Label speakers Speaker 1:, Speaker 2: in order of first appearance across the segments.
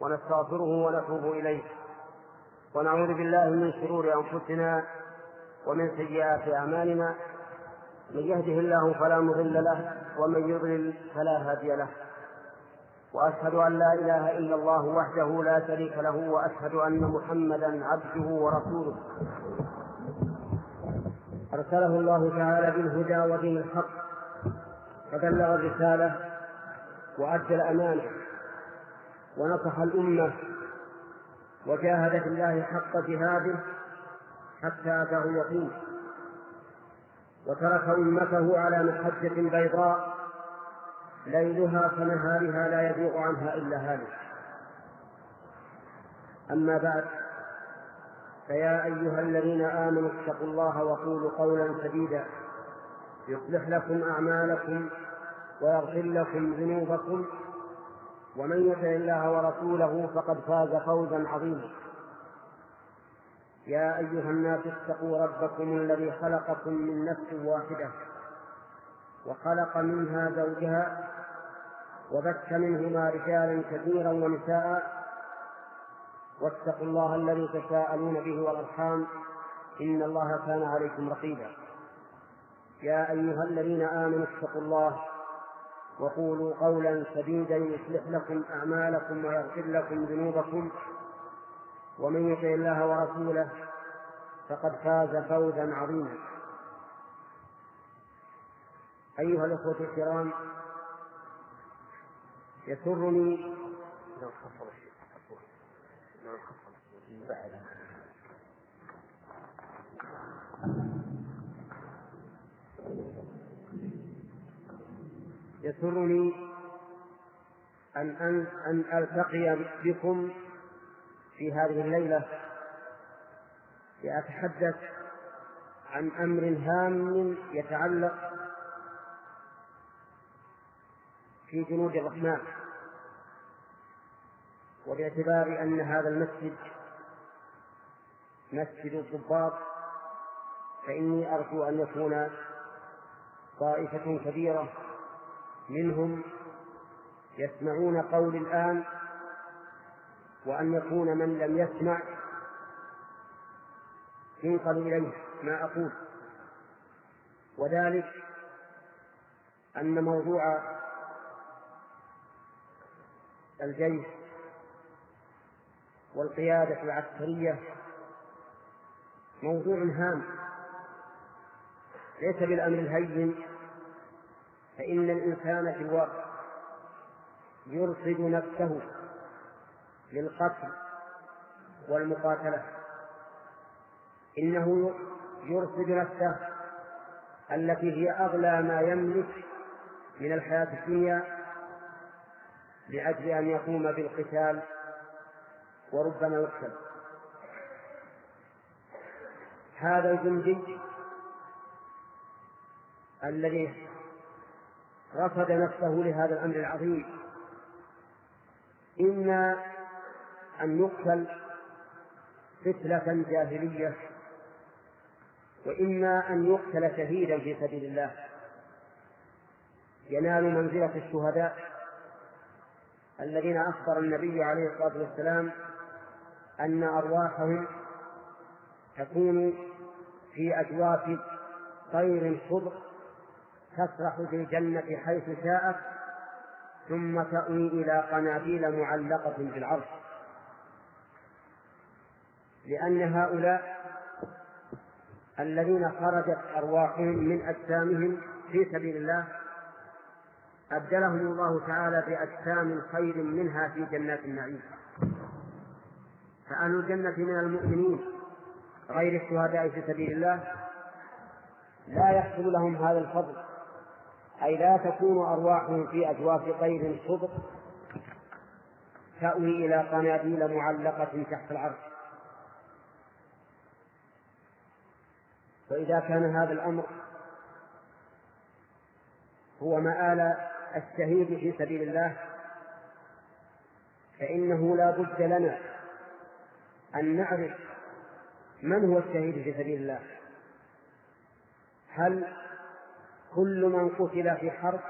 Speaker 1: ونستغفره ونتوب إليه. ونعوذ بالله من شرور أنفسنا ومن سيئات أعمالنا. من يهده الله فلا مضل له ومن يضلل فلا هادي له. وأشهد أن لا إله إلا الله وحده لا شريك له وأشهد أن محمدا عبده ورسوله. أرسله الله تعالى بالهدى ودين الحق فبلغ الرسالة وأدى الأمانة. ونصح الأمة وجاهد في الله حق جهاده حتى أتاه اليقين وترك أمته على محجة بيضاء ليلها كنهارها لا يزيغ عنها إلا هالك. أما بعد فيا أيها الذين آمنوا اتقوا الله وقولوا قولا سديدا. يصلح لكم أعمالكم ويغفر لكم ذنوبكم. ومن يطع الله ورسوله فقد فاز فوزا عظيما. يا أيها الناس اتقوا ربكم الذي خلقكم من نفس واحدة وخلق منها زوجها وبث منهما رجالا كثيرا ونساء واتقوا الله الذي تساءلون به والأرحام إن الله كان عليكم رقيبا. يا أيها الذين آمنوا اتقوا الله وقولوا قولا سديدا يصلح لكم أعمالكم ويغفر لكم ذنوبكم. ومن يطع الله ورسوله فقد فاز فوزا عظيما. أيها الأخوة الكرام يسرني يسرني أن أن أن ألتقي بكم في هذه الليلة لأتحدث عن أمر هام يتعلق في جنود الرحمن وباعتبار أن هذا المسجد مسجد الضباط فإني أرجو أن يكون طائفة كبيرة منهم يسمعون قول الآن وأن يكون من لم يسمع ينقل إليه ما أقول. وذلك أن موضوع الجيش والقيادة العسكرية موضوع هام. ليس بالأمر الهين فإن الإنسان في الواقع يرصد نفسه للقتل والمقاتلة إنه يرصد نفسه التي هي أغلى ما يملك من الحياة الدنيا لأجل أن يقوم بالقتال وربما يقتل. هذا الجندي الذي رصد نفسه لهذا الأمر العظيم. إما أن يقتل فتلة جاهلية وإما أن يقتل شهيدا في سبيل الله. ينال منزلة الشهداء الذين أخبر النبي عليه الصلاة والسلام أن أرواحهم تكون في أجواف طير خضر. تسرح في الجنة حيث شاءت ثم تأوي إلى قناديل معلقة في العرش لأن هؤلاء الذين خرجت أرواحهم من أجسامهم في سبيل الله أبدلهم الله تعالى بأجسام خير منها في جنات النعيم. فأهل الجنة من المؤمنين غير الشهداء في سبيل الله لا يحصل لهم هذا الفضل. أي لا تكون أرواحهم في أجواف طير خضر تأوي إلى قناديل معلقة تحت العرش. فإذا كان هذا الأمر هو مآل الشهيد في سبيل الله فإنه لا بد لنا أن نعرف من هو الشهيد في سبيل الله. هل كل من قتل في حرب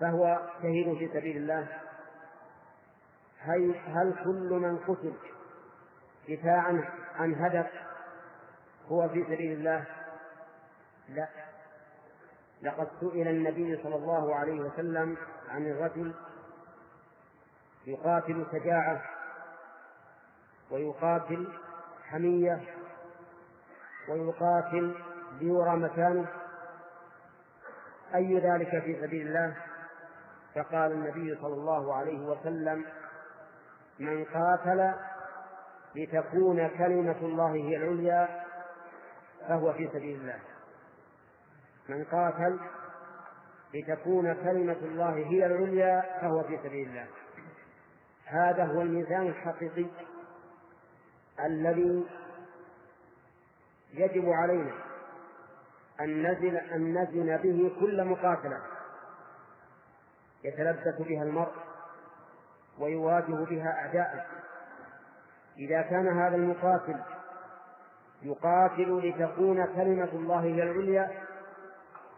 Speaker 1: فهو شهيد في سبيل الله. هل, كل من قتل دفاعا عن هدف هو في سبيل الله؟ لا. لقد سئل النبي صلى الله عليه وسلم عن الرجل يقاتل شجاعة ويقاتل حمية ويقاتل ليرى مكانه. أي ذلك في سبيل الله؟ فقال النبي صلى الله عليه وسلم من قاتل لتكون كلمة الله هي العليا فهو في سبيل الله. من قاتل لتكون كلمة الله هي العليا فهو في سبيل الله. هذا هو الميزان الحقيقي الذي يجب علينا أن نزل أن نزن به كل مقاتلة يتلبس بها المرء ويواجه بها أعداءه. إذا كان هذا المقاتل يقاتل لتكون كلمة الله هي العليا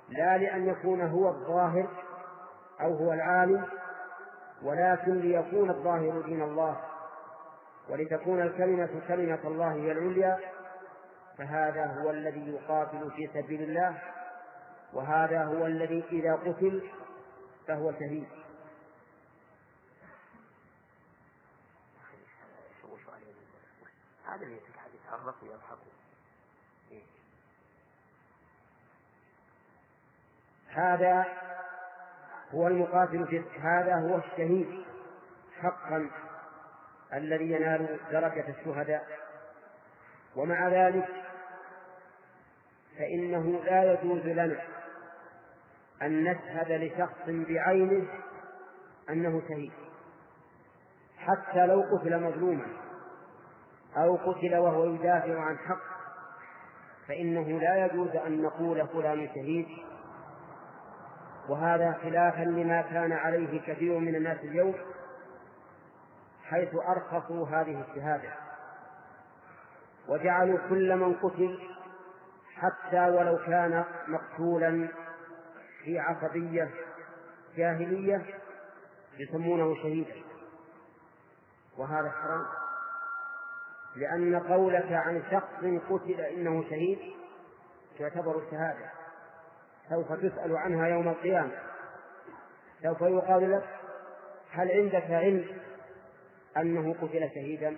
Speaker 1: لا لأن يكون هو الظاهر أو هو العالم ولكن ليكون الظاهر دين الله ولتكون الكلمة كلمة الله هي العليا فهذا هو الذي يقاتل في سبيل الله وهذا هو الذي إذا قتل فهو شهيد. هذا اللي ويضحك هذا هو المقاتل في هذا هو الشهيد حقا الذي ينال درجة الشهداء. ومع ذلك فإنه لا يجوز لنا أن نشهد لشخص بعينه أنه شهيد حتى لو قتل مظلوما أو قتل وهو يدافع عن حق فإنه لا يجوز أن نقول فلان شهيد. وهذا خلافا لما كان عليه كثير من الناس اليوم حيث أرخصوا هذه الشهادة وجعلوا كل من قتل حتى ولو كان مقتولا في عصبية جاهلية يسمونه شهيدا. وهذا حرام. لأن قولك عن شخص قتل إنه شهيد تعتبر شهادة سوف تسأل عنها يوم القيامة. سوف يقال لك هل عندك علم أنه قتل شهيدا؟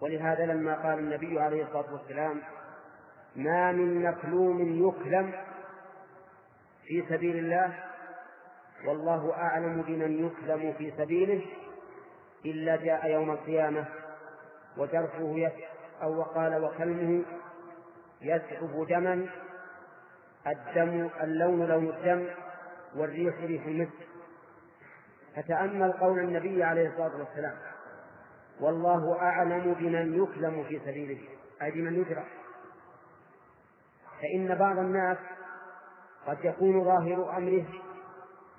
Speaker 1: ولهذا لما قال النبي عليه الصلاة والسلام ما من مكلوم يكلم في سبيل الله والله أعلم بمن يكلم في سبيله إلا جاء يوم القيامة وجرحه أو وقال وكلمه يسحب دما الدم اللون لون الدم والريح ريح المسك. فتأمل قول النبي عليه الصلاة والسلام والله أعلم بمن يكلم في سبيله أي بمن يجرح. فإن بعض الناس قد يكون ظاهر أمره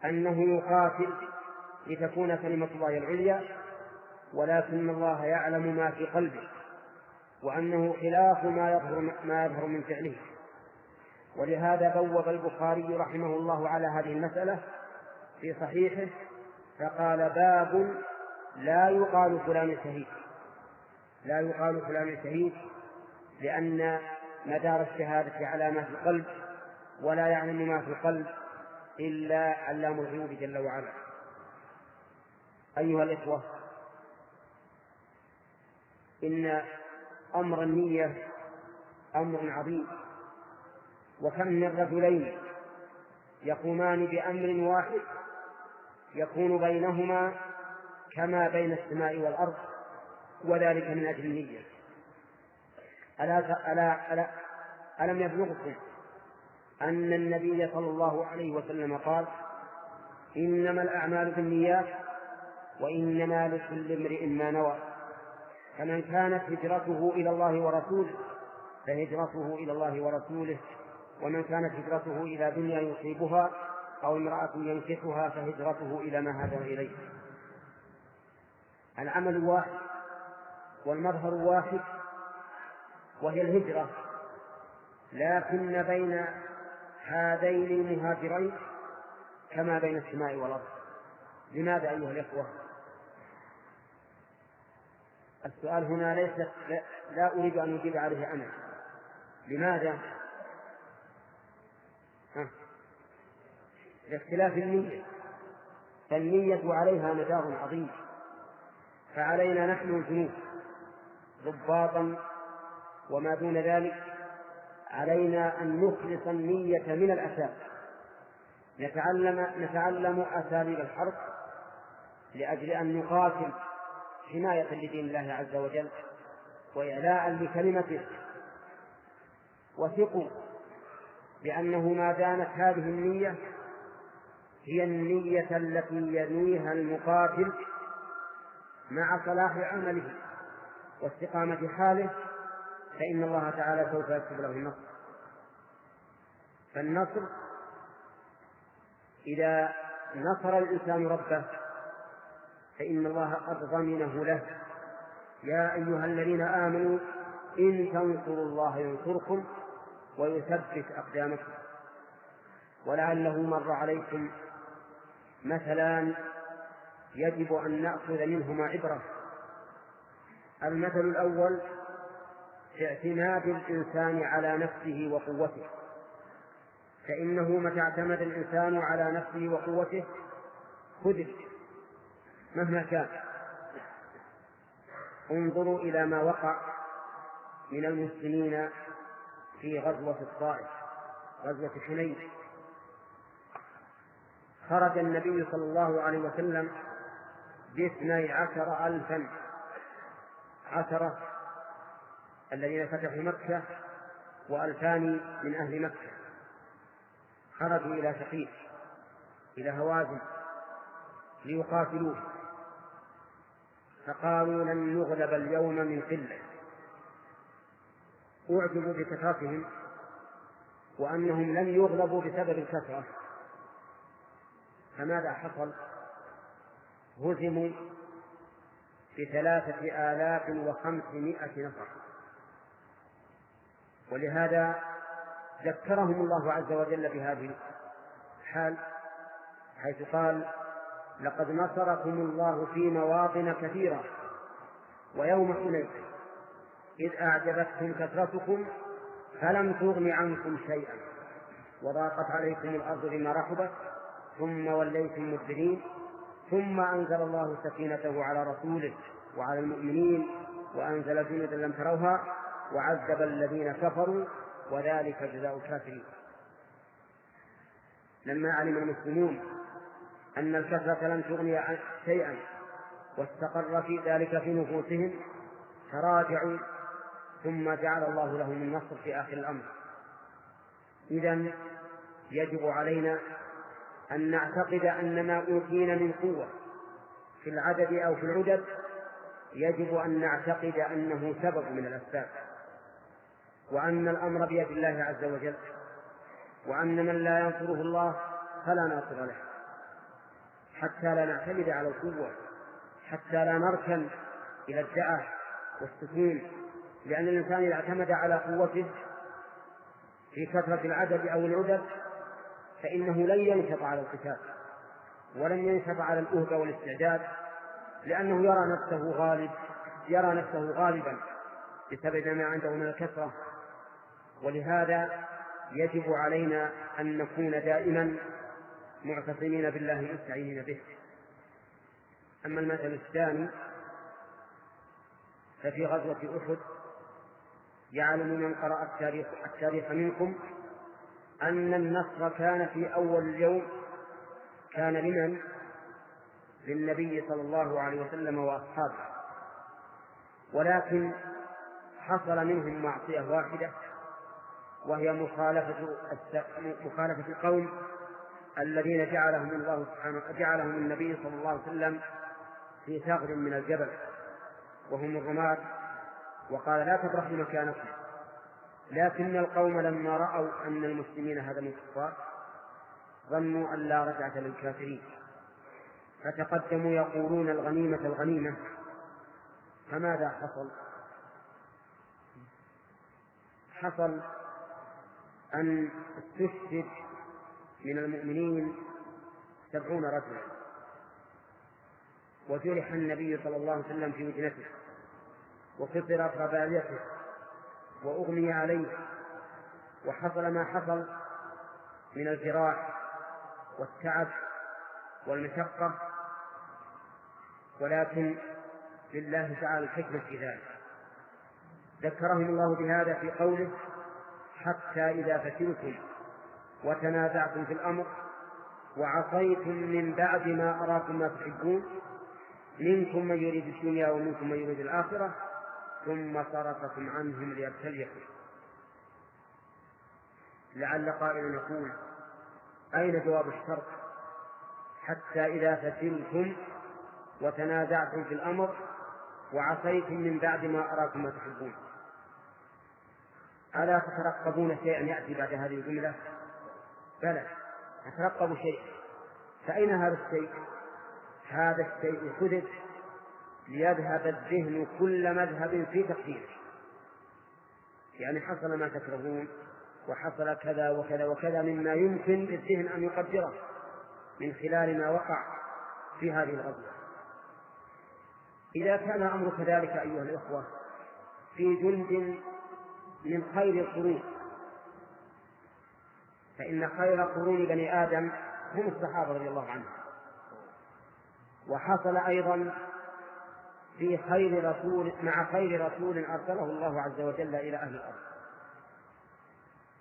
Speaker 1: أنه يقاتل لتكون كلمة الله العليا ولكن الله يعلم ما في قلبه وأنه خلاف ما يظهر ما يظهر من فعله. ولهذا بوب البخاري رحمه الله على هذه المسألة في صحيحه فقال باب لا يقال فلان شهيد. لا يقال فلان شهيد لأن مدار الشهادة على ما في القلب ولا يعلم ما في القلب إلا علام الغيوب جل وعلا. أيها الإخوة إن أمر النية أمر عظيم وكم من رجلين يقومان بأمر واحد يكون بينهما كما بين السماء والأرض وذلك من أجل النية. ألا ألا ألا ألم يبلغكم أن النبي صلى الله عليه وسلم قال إنما الأعمال بالنيات وإنما لكل امرئ ما نوى. فمن كانت هجرته إلى الله ورسوله فهجرته إلى الله ورسوله ومن كانت هجرته إلى دنيا يصيبها أو امرأة ينكحها فهجرته إلى ما هاجر إليه. العمل واحد والمظهر واحد وهي الهجرة. لكن بين هذين المهاجرين كما بين السماء والأرض. لماذا أيها الإخوة؟ السؤال هنا ليس لا أريد أن أجيب عليه أنا لماذا؟ لاختلاف النية. فالنية عليها مدار عظيم. فعلينا نحن الجنود ضباطا وما دون ذلك علينا أن نخلص النية من الأساس نتعلم نتعلم أساليب الحرب لأجل أن نقاتل حماية لدين الله عز وجل وإعلاء لكلمته. وثقوا بأنه ما دامت هذه النية هي النية التي ينويها المقاتل مع صلاح عمله واستقامة حاله فإن الله تعالى سوف يكتب له النصر. فالنصر إذا نصر الإنسان ربه فإن الله قد ضمنه له. يا أيها الذين آمنوا إن تنصروا الله ينصركم ويثبت أقدامكم. ولعله مر عليكم مثلان يجب أن نأخذ منهما عبرة. المثل الأول اعتماد الإنسان على نفسه وقوته. فإنه متى اعتمد الإنسان على نفسه وقوته خذل مهما كان. انظروا إلى ما وقع من المسلمين في غزوة الطائف غزوة حنين. خرج النبي صلى الله عليه وسلم باثني عشر ألفا. عشرة. الذين فتحوا مكة وألفان من أهل مكة. خرجوا إلى ثقيف إلى هوازن ليقاتلوه. فقالوا لن نغلب اليوم من قلة. أعجبوا بكثرتهم وأنهم لم يغلبوا بسبب الكثرة. فماذا حصل؟ هزموا بثلاثة آلاف وخمسمائة نفر. ولهذا ذكرهم الله عز وجل بهذه الحال حيث قال لقد نصركم الله في مواطن كثيرة ويوم حنين إذ أعجبتكم كثرتكم فلم تغن عنكم شيئا وضاقت عليكم الأرض بما رحبت ثم وليتم مدبرين ثم أنزل الله سكينته على رسوله وعلى المؤمنين وأنزل جنودا لم تروها وعذب الذين كفروا وذلك جزاء الكافرين. لما علم المسلمون أن الكثرة لم تغني شيئا واستقر في ذلك في نفوسهم تراجعوا ثم جعل الله لهم النصر في آخر الأمر. إذا يجب علينا أن نعتقد أن ما أوتينا من قوة في العدد أو في العدد يجب أن نعتقد أنه سبب من الأسباب. وأن الأمر بيد الله عز وجل وأن من لا ينصره الله فلا ناصر له حتى لا نعتمد على القوة حتى لا نركن إلى الدعة والسكون لأن الإنسان إذا اعتمد على قوته في كثرة العدد أو العدد فإنه لن ينشط على القتال ولن ينشط على الأهبة والاستعداد لأنه يرى نفسه غالب يرى نفسه غالبا بسبب ما عنده من الكثرة ولهذا يجب علينا أن نكون دائما معتصمين بالله مستعينين به أما المثل الثاني ففي غزوة أحد يعلم من قرأ التاريخ, التاريخ منكم أن النصر كان في أول اليوم كان لمن؟ للنبي صلى الله عليه وسلم وأصحابه ولكن حصل منهم معصية واحدة وهي مخالفة مخالفة القوم الذين جعلهم الله سبحانه جعلهم النبي صلى الله عليه وسلم في ثغر من الجبل وهم الرماة. وقال لا تبرحوا مكانكم. لكن القوم لما رأوا أن المسلمين هدموا الكفار ظنوا أن لا رجعة للكافرين. فتقدموا يقولون الغنيمة الغنيمة فماذا حصل؟ حصل أن استشهد من المؤمنين سبعون رجلا. وجرح النبي صلى الله عليه وسلم في وجنته وكثرت رباعيته وأغمي عليه وحصل ما حصل من الفراق والتعب والمشقة. ولكن لله تعالى الحكمة في ذلك. ذكرهم الله بهذا في قوله حتى إذا فتنتم وتنازعتم في الأمر وعصيتم من بعد ما أراكم ما تحبون منكم من يريد الدنيا ومنكم من يريد الآخرة ثم صرفكم عنهم ليبتليكم. لعل قائلا يقول أين جواب الشرط؟ حتى إذا فتنتم وتنازعتم في الأمر وعصيتم من بعد ما أراكم ما تحبون. ألا تترقبون شيئا يأتي بعد هذه الجملة؟ بلى نترقب شيء فأين هذا الشيء؟ هذا الشيء حدث ليذهب الذهن كل مذهب في تقديره. يعني حصل ما تكرهون وحصل كذا وكذا وكذا مما يمكن للذهن أن يقدره من خلال ما وقع في هذه الغزوة. إذا كان الأمر كذلك أيها الإخوة في جند من خير القرون. فإن خير قرون بني آدم هم الصحابة رضي الله عنهم. وحصل أيضا في خير رسول مع خير رسول أرسله الله عز وجل إلى أهل الأرض.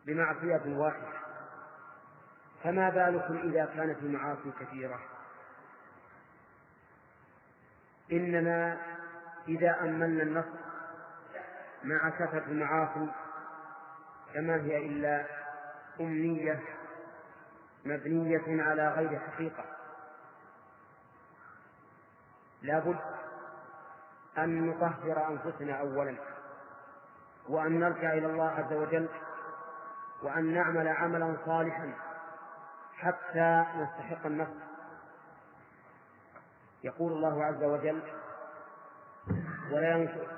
Speaker 1: بمعصية واحدة. فما بالكم إذا كانت المعاصي كثيرة؟ إننا إذا أملنا النصر مع كثرة المعاصي فما هي إلا أمنية مبنية على غير حقيقة. لابد أن نطهر أنفسنا أولا وأن نرجع إلى الله عز وجل وأن نعمل عملا صالحا حتى نستحق النصر. يقول الله عز وجل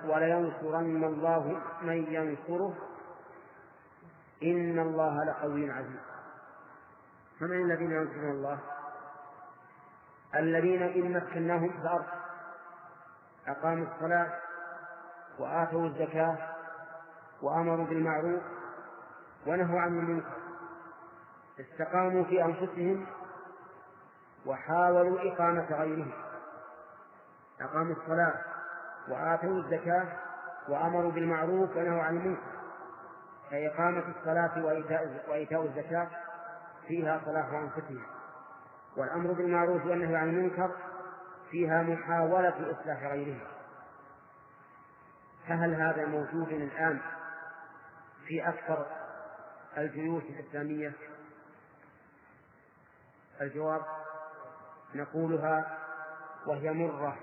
Speaker 1: ولينصرن الله من ينصره. إن الله لقوي عزيز. فمن الذين ينصرون الله؟ الذين إن مكناهم في الأرض أقاموا الصلاة وآتوا الزكاة وأمروا بالمعروف ونهوا عن المنكر استقاموا في أنفسهم وحاولوا إقامة غيرهم. أقاموا الصلاة وآتوا الزكاة وأمروا بالمعروف ونهوا عن المنكر. فإقامة الصلاة وإيتاء, وإيتاء الزكاة فيها صلاح أنفسهم. والأمر بالمعروف والنهي عن المنكر فيها محاولة إصلاح غيرهم. فهل هذا موجود الآن في أكثر الجيوش الإسلامية؟ الجواب نقولها وهي مرة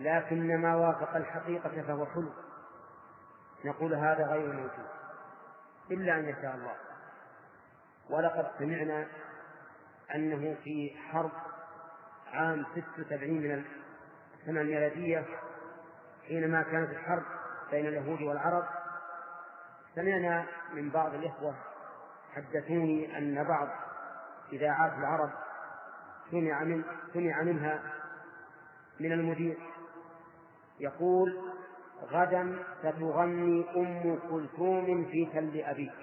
Speaker 1: لكن ما وافق الحقيقة فهو حلو. نقول هذا غير موجود. إلا أن يشاء الله. ولقد سمعنا أنه في حرب عام 76 من السنة الميلادية حينما كانت الحرب بين اليهود والعرب سمعنا من بعض الإخوة حدثوني أن بعض إذاعات العرب سمع من سمع منها من المدير يقول غدا ستغني أم كلثوم في تل أبيك.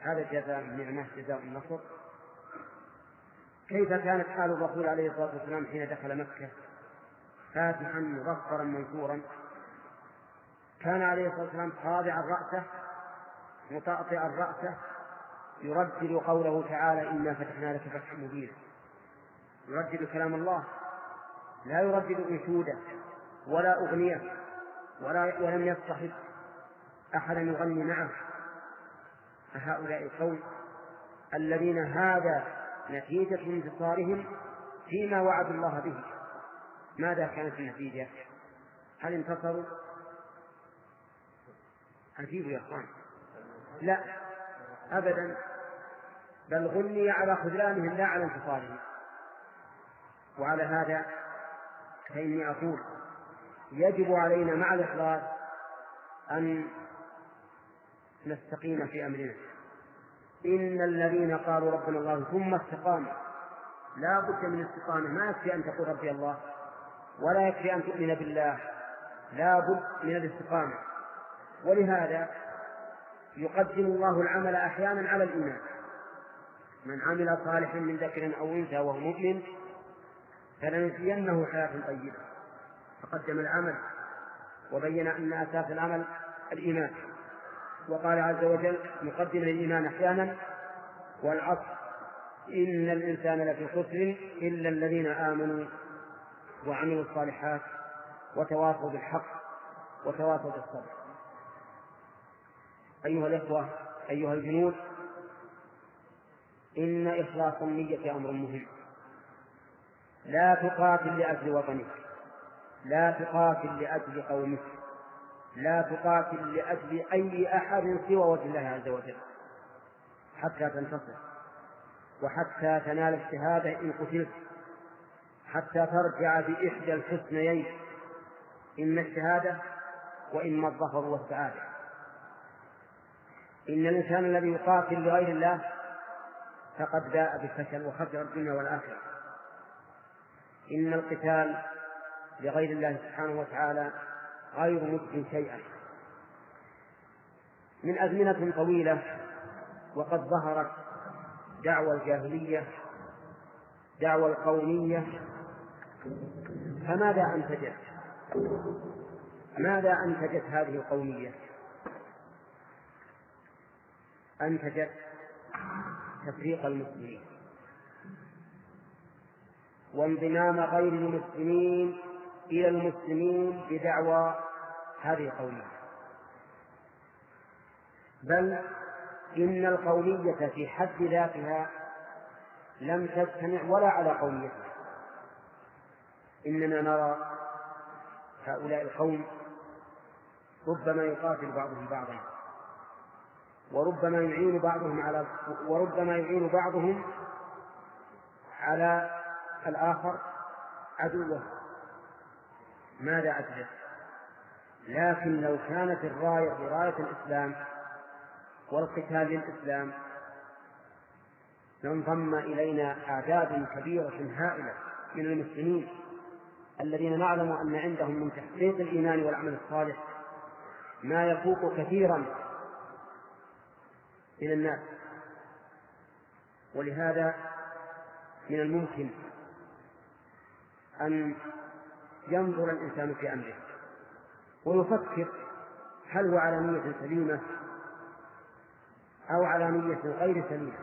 Speaker 1: هذا جزاء النعمة جزاء النصر. كيف كانت حال الرسول عليه الصلاة والسلام حين دخل مكة؟ فاتحا مغفرا منصورا كان عليه الصلاة والسلام خاضعا رأسه مطأطئا رأسه يردد قوله تعالى إنا فتحنا لك فتحا مبينا. يردد كلام الله. لا يردد أنشوده ولا أغنية ولا ولم يصطحب أحدا يغني معه. فهؤلاء القوم الذين هذا نتيجة انتصارهم فيما وعدوا الله به. ماذا كانت النتيجة؟ هل انتصروا؟ أجيبوا يا أخوان. لا أبدا. بل غني على خذلانهم لا على انتصارهم. وعلى هذا فإني أقول يجب علينا مع الإخلاص أن نستقيم في أمرنا. إن الذين قالوا ربنا الله ثم استقاموا لا بد من الاستقامة ما يكفي أن تقول ربي الله ولا يكفي أن تؤمن بالله. لا بد من الاستقامة. ولهذا يقدم الله العمل أحيانا على الإيمان. من عمل صالحا من ذكر أو أنثى وهو مؤمن فلنجزينه حياة طيبة. فقدم العمل وبين أن أساس العمل الإيمان. وقال عز وجل مقدما الإيمان أحيانا والعصر. إن الإنسان لفي خسر إلا الذين آمنوا وعملوا الصالحات وتواصوا بالحق وتواصوا بالصبر. أيها الإخوة أيها الجنود إن إخلاص النية أمر مهم. لا تقاتل لأجل وطنك. لا تقاتل لأجل قومك. لا تقاتل لأجل أي أحد سوى وجه الله عز وجل. حتى تنتصر. وحتى تنال الشهادة إن قتلت. حتى ترجع بإحدى الحسنيين. إما الشهادة وإما الظفر والسعادة إن الإنسان الذي يقاتل لغير الله فقد باء بالفشل وخسر الدنيا والآخرة. إن القتال لغير الله سبحانه وتعالى غير مجد شيئا من أزمنة طويلة وقد ظهرت دعوى الجاهلية دعوى القومية فماذا أنتجت؟ ماذا أنتجت هذه القومية؟ أنتجت تفريق المسلمين وانضمام غير المسلمين إلى المسلمين بدعوى هذه القومية. بل إن القومية في حد ذاتها لم تجتمع ولا على قوميتها. إننا نرى هؤلاء القوم ربما يقاتل بعضهم بعضا وربما يعين بعضهم على وربما يعين بعضهم على الآخر عدوه. ماذا أجلس لكن لو كانت الراية راية الإسلام والقتال للإسلام لانضم إلينا أعداد كبيرة هائلة من المسلمين الذين نعلم أن عندهم من تحقيق الإيمان والعمل الصالح ما يفوق كثيرا من الناس. ولهذا من الممكن أن ينظر الإنسان في أمره ويفكر هل هو على نية سليمة أو على نية غير سليمة.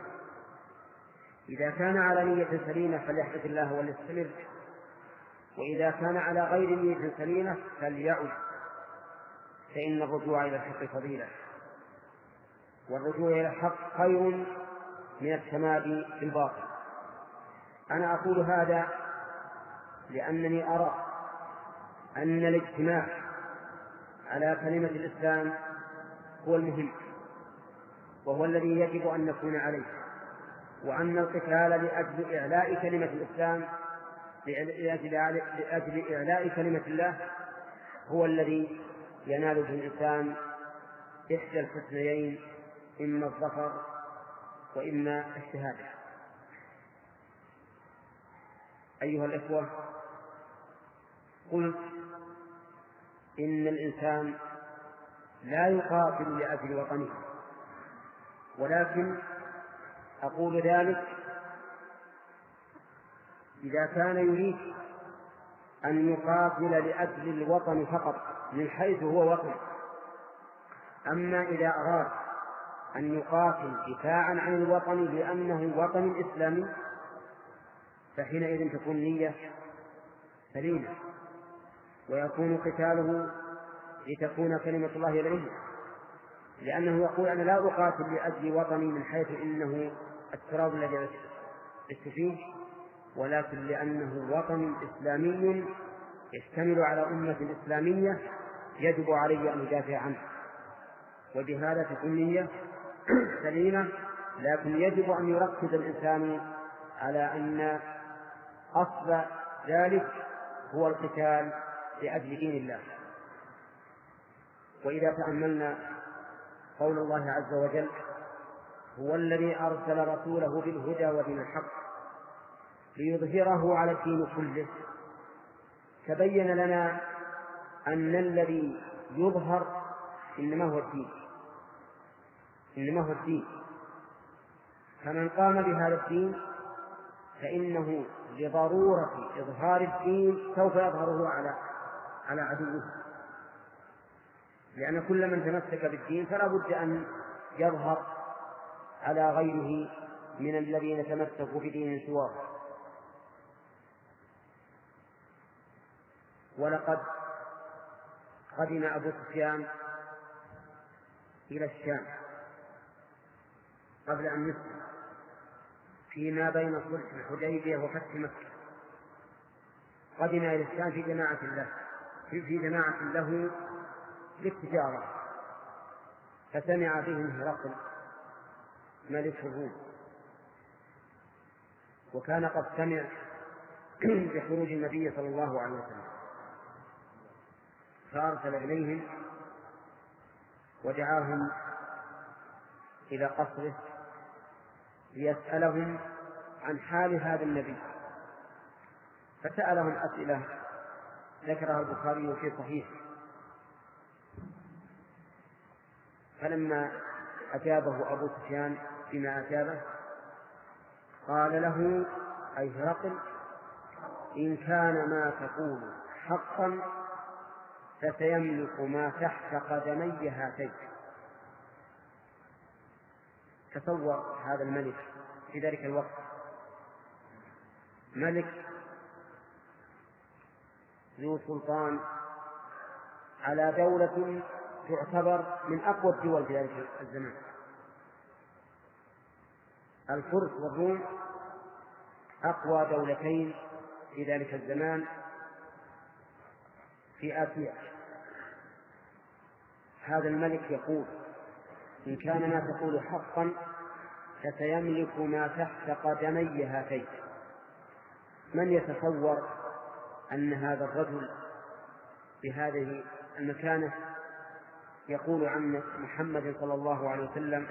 Speaker 1: إذا كان على نية سليمة فليحمد الله وليستمر وإذا كان على غير نية سليمة فليعد فإن الرجوع إلى الحق فضيلة. والرجوع إلى الحق خير من التمادي في الباطل. أنا أقول هذا لأنني أرى أن الاجتماع على كلمة الإسلام هو المهم وهو الذي يجب أن نكون عليه وأن القتال لأجل إعلاء كلمة الإسلام لأجل إعلاء كلمة الله هو الذي ينال به الإنسان إحدى الحسنيين إما الظفر وإما الشهادة. أيها الإخوة قلت إن الإنسان لا يقاتل لأجل وطنه ولكن أقول ذلك إذا كان يريد أن يقاتل لأجل الوطن فقط من حيث هو وطن أما إذا أراد أن يقاتل دفاعا عن الوطن لأنه وطن إسلامي فحينئذ تكون نية سليمة. ويكون قتاله لتكون كلمة الله العليا لأنه يقول أنا لا أقاتل لأجل وطني من حيث إنه التراب الذي عشت فيه ولكن لأنه وطن إسلامي يشتمل على أمة إسلامية يجب علي أن أدافع عنه. وبهذا تكون نية سليمة لكن يجب أن يركز الإنسان على أن أصل ذلك هو القتال لأجل دين الله. وإذا تأملنا قول الله عز وجل هو الذي أرسل رسوله بالهدى ودين الحق ليظهره على الدين كله. تبين لنا أن الذي يظهر إنما هو الدين. إنما هو الدين. فمن قام بهذا الدين فإنه لضرورة إظهار الدين سوف يظهره على على عدوه. لأن كل من تمسك بالدين فلا بد أن يظهر على غيره من الذين تمسكوا بدين سواه. ولقد قدم أبو سفيان إلى الشام قبل أن يسلم فيما بين صلح الحديبية وفتح مكة. قدم إلى الشام في جماعة له في جماعة له للتجارة فسمع بهم هرقل ملك الروم. وكان قد سمع بخروج النبي صلى الله عليه وسلم. فأرسل إليهم ودعاهم إلى قصره ليسألهم عن حال هذا النبي. فسألهم أسئلة ذكرها البخاري في صحيحه فلما أجابه أبو سفيان بما أجابه قال له أي هرقل إن كان ما تقول حقا فسيملك ما تحت قدمي هاتين. تصور هذا الملك في ذلك الوقت. ملك ذو سلطان على دولة تعتبر من أقوى الدول في ذلك الزمان. الفرس والروم أقوى دولتين في ذلك الزمان في آسيا. هذا الملك يقول إن كان ما تقول حقا فسيملك ما تحت قدمي هاتين. من يتصور أن هذا الرجل بهذه المكانة يقول عن محمد صلى الله عليه وسلم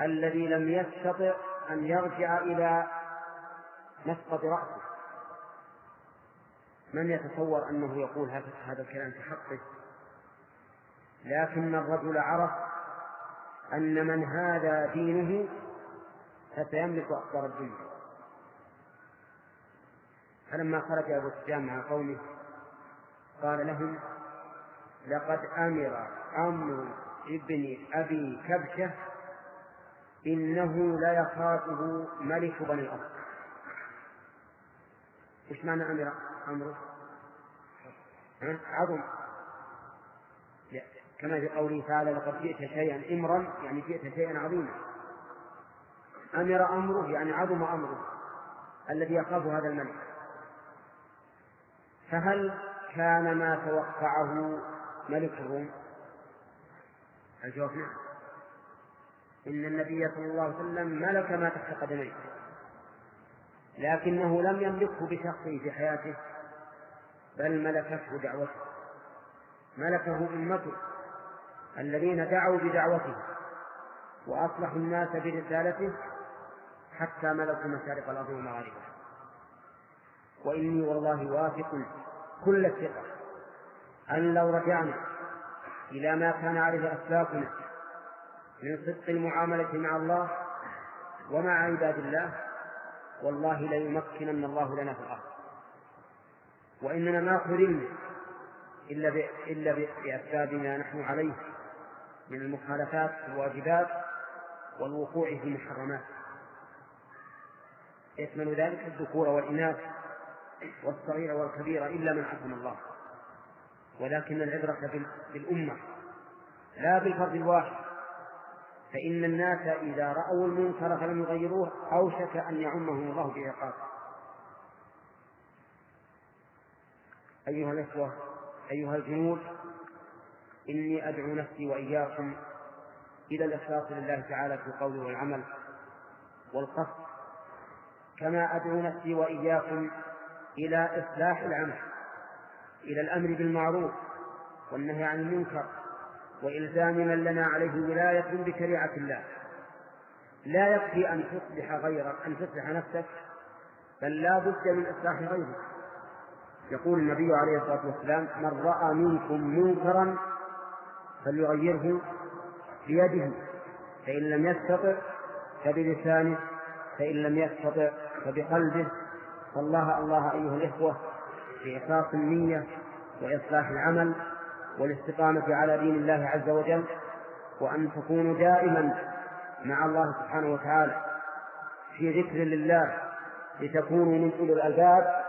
Speaker 1: الذي لم يستطع أن يرجع إلى مسقط رأسه. من يتصور أنه يقول هذا الكلام في حقه؟ لكن الرجل عرف أن من هذا دينه فسيملك أقدار الدنيا. فلما خرج أبو سفيان مع قومه قال لهم لقد أمر أمر ابن أبي كبشة إنه لا يخافه ملك بني الأرض إيش معنى أمر أمره؟ عظم. كما في قوله تعالى لقد جئت شيئا إمرا. يعني جئت شيئا عظيما. أمر أمره يعني عظم أمره الذي يخاف هذا الملك. فهل كان ما توقعه ملك الروم؟ الجواب نعم. إن النبي صلى الله عليه وسلم ملك ما تحت قدميه. لكنه لم يملكه بشخصه في حياته بل ملكته دعوته. ملكه أمته الذين دعوا بدعوته وأصلحوا الناس برسالته حتى ملكوا مشارق الأرض ومغاربها. وإني والله واثق كل الثقة. أن لو رجعنا إلى ما كان عليه أسلافنا من صدق المعاملة مع الله ومع عباد الله والله ليمكنن الله لنا في الأرض. وإننا ما خذلنا إلا إلا بأسباب ما نحن عليه من المخالفات والواجبات والوقوع في المحرمات. يشمل ذلك الذكور والإناث والصغير والكبير إلا من حكم الله. ولكن العبرة بالأمة لا بالفرد الواحد. فإن الناس إذا رأوا المنكر فلم يغيروه أوشك أن يعمهم الله بعقاب أيها الإخوة أيها الجنود إني أدعو نفسي وإياكم إلى الإخلاص لله تعالى في القول والعمل والقصد. كما أدعو نفسي وإياكم إلى إصلاح العمل إلى الأمر بالمعروف والنهي عن المنكر وإلزام من لنا عليه ولاية بشريعة الله. لا يكفي أن تصلح غيرك أن تصلح نفسك بل لا بد من إصلاح غيرك. يقول النبي عليه الصلاة والسلام من رأى منكم منكرا فليغيره بيده فإن لم يستطع فبلسانه فإن لم يستطع فبقلبه فالله الله أيها الإخوة بإخلاص النية وإصلاح العمل والاستقامة على دين الله عز وجل وأن تكونوا دائما مع الله سبحانه وتعالى في ذكر لله لتكونوا من أولي الألباب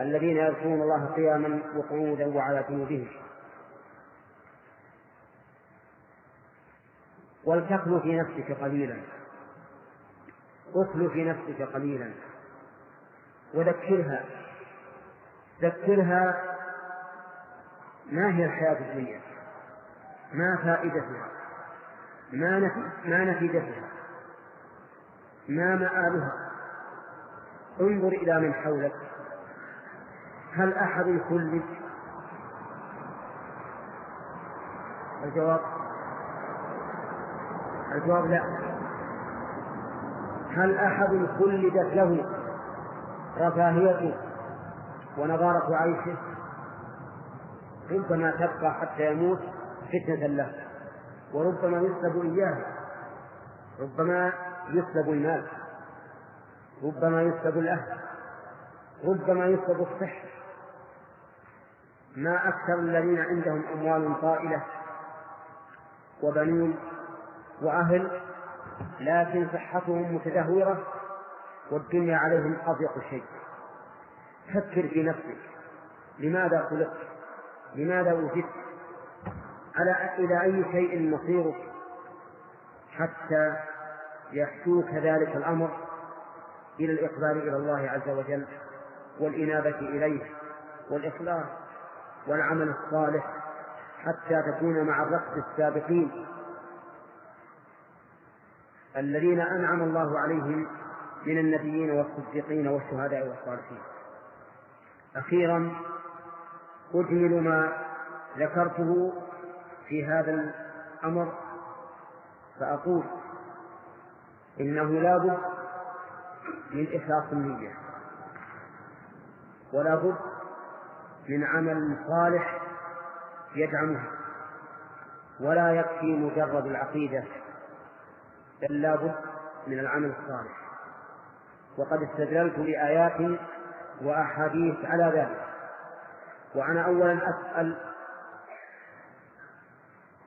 Speaker 1: الذين يذكرون الله قياما وقعودا وعلى جنوبهم. ولتخلو في نفسك قليلا. اخلو في نفسك قليلا. وذكرها. ذكرها ما هي الحياة الدنيا؟ ما فائدتها؟ ما ما نتيجتها ما مآلها؟ انظر إلى من حولك. هل أحد خلد الجواب؟ الجواب لا. هل أحد خلدت له؟ رفاهيته ونظارة عيشه ربما تبقى حتى يموت فتنة له وربما يسلب إياه ربما يسلب المال ربما يسلب الأهل ربما يسلب الصحة. ما أكثر الذين عندهم أموال طائلة وبنون وأهل لكن صحتهم متدهورة والدنيا عليهم أضيق شيء. فكر في نفسك. لماذا خلقت؟ لماذا وجدت؟ على إلى أي شيء مصيرك حتى يحشوك ذلك الأمر إلى الإقبال إلى الله عز وجل والإنابة إليه والإخلاص والعمل الصالح حتى تكون مع الركب السابقين الذين أنعم الله عليهم من النبيين والصديقين والشهداء والصالحين. أخيرا أجمل ما ذكرته في هذا الأمر فأقول إنه لا بد من إخلاص النية ولا بد من عمل صالح يدعمها ولا يكفي مجرد العقيدة بل لا بد من العمل الصالح. وقد استدللت بآيات وأحاديث على ذلك. وأنا أولا أسأل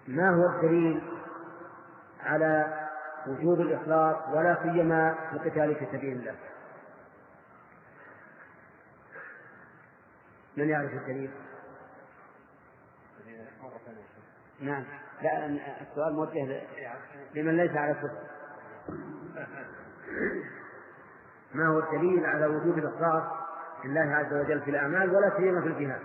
Speaker 1: ما هو الدليل على وجوب الإخلاص ولا سيما في القتال في سبيل الله؟ من يعرف الدليل؟ نعم. لا السؤال موجه لمن ليس على كفر. ما هو الدليل على وجوب الإخلاص لله عز وجل في الأعمال ولا سيما في الجهاد؟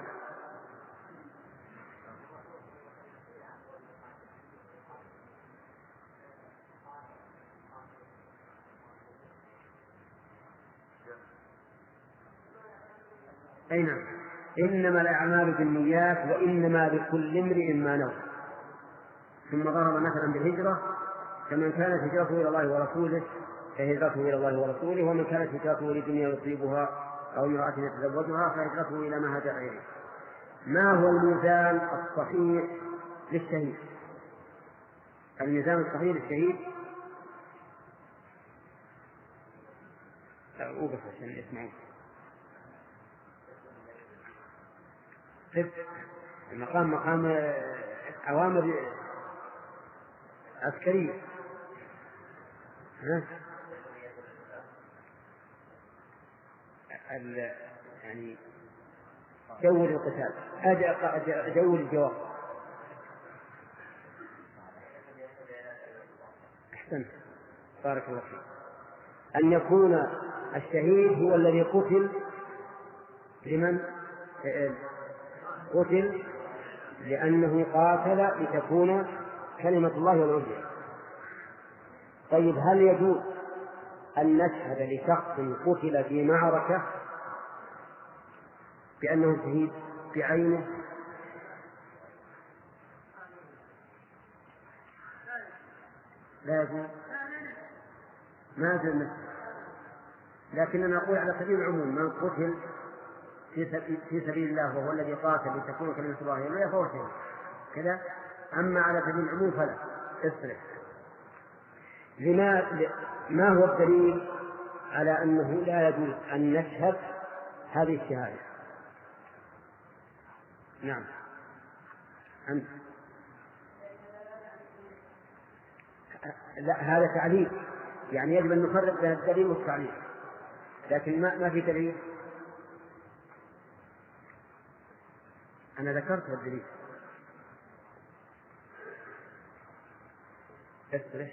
Speaker 1: أي نعم. إنما الأعمال بالنيات وإنما لكل امرئ ما نوى. ثم ضرب مثلا بالهجرة فمن كانت هجرته إلى الله ورسوله فهجرته إلى الله ورسوله ومن كانت هجرته لدنيا يصيبها أو امرأة يتزوجها فهجرته إلى ما هاجر إليه. ما هو الميزان الصحيح للشهيد؟ الميزان الصحيح للشهيد؟ أوقف عشان يسمعون المقام مقام أوامر عسكرية. يعني جو القتال. جو الجواب. أحسنت. بارك الله فيك. أن يكون الشهيد هو الذي قتل لمن؟ قتل لأنه قاتل لتكون كلمة الله العليا طيب هل يجوز أن نشهد لشخص قتل في معركة؟ بأنه شهيد بعينه. لا يجوز. ما يجوز لكننا نقول على سبيل العموم من قتل في سبيل الله وهو الذي قاتل لتكون كلمة الله هي فهو شهيد. كذا. أما على سبيل العموم فلا. اصرف لما ما هو الدليل على أنه لا يجوز أن نشهد هذه الشهادة؟ نعم. أنت. لا هذا تعليل. يعني يجب أن نفرق بين الدليل والتعليل. لكن ما ما في دليل. أنا ذكرت الدليل. استرح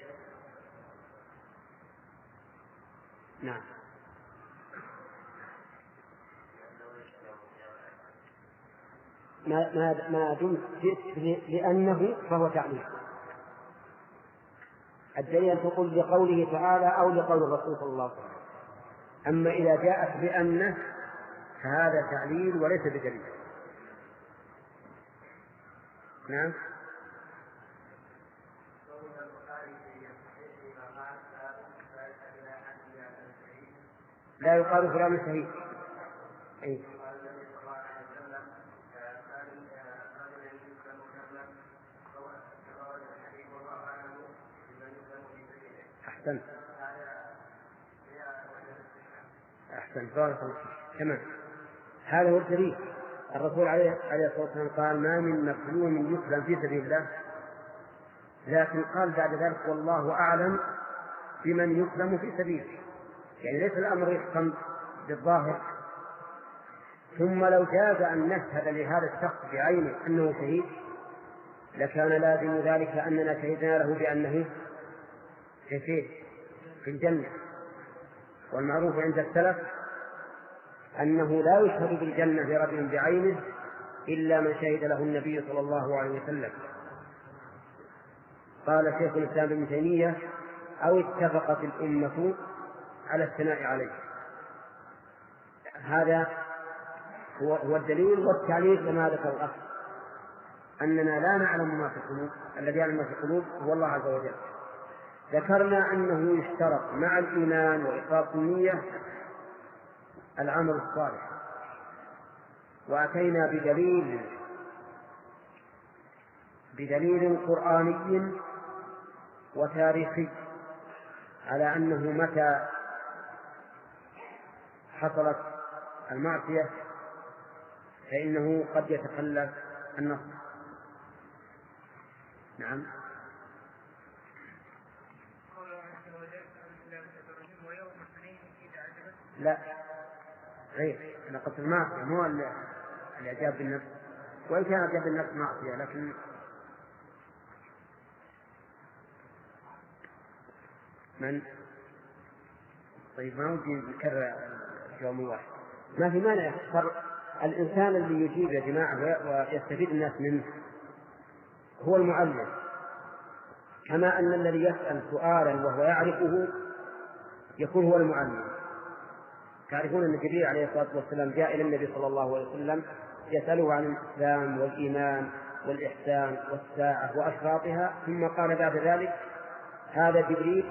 Speaker 1: نعم. ما ما ما دمت جئت لأنه فهو تعليل الدليل تقول لقوله تعالى أو لقول الرسول صلى الله عليه وسلم. أما إذا جاءت بأنه فهذا تعليل وليس بدليل. نعم. لا يقال فلان شهيد أي أحسنت. أحسنت. بارك الله تمام. هذا هو الدليل. الرسول عليه عليه الصلاة والسلام قال ما من مظلوم يسلم في سبيل الله. لكن قال بعد ذلك والله أعلم بمن يسلم في سبيله. يعني ليس الأمر يحكم بالظاهر. ثم لو جاز أن نشهد لهذا الشخص بعينه أنه شهيد لكان لازم ذلك أننا شهدنا له بأنه في في الجنة. والمعروف عند السلف أنه لا يشهد بالجنة لرجل بعينه إلا من شهد له النبي صلى الله عليه وسلم. قال شيخ الإسلام ابن تيمية أو اتفقت الأمة على الثناء عليه. هذا هو هو الدليل والتعليق كما ذكر الأخ أننا لا نعلم ما في القلوب الذي يعلم ما في القلوب هو الله عز وجل. ذكرنا أنه يشترط مع الإيمان وإخلاص النية العمل الصالح. وأتينا بدليل بدليل قرآني وتاريخي على أنه متى حصلت المعصية فإنه قد يتخلف النص. نعم. لا. غير. أنا قلت المعصية مو الإعجاب بالنفس. وإن كان إعجاب بالنفس معصية لكن من؟ طيب ما ودي نكرر يوم واحد ما في مانع يختار الإنسان اللي يجيب يا جماعة ويستفيد الناس منه هو المعلم كما أن الذي يسأل سؤالا وهو يعرفه يكون هو المعلم تعرفون أن جبريل عليه الصلاة والسلام جاء إلى النبي صلى الله عليه وسلم يسأله عن الإسلام والإيمان والإحسان والساعة وأشراطها ثم قال بعد ذلك هذا جبريل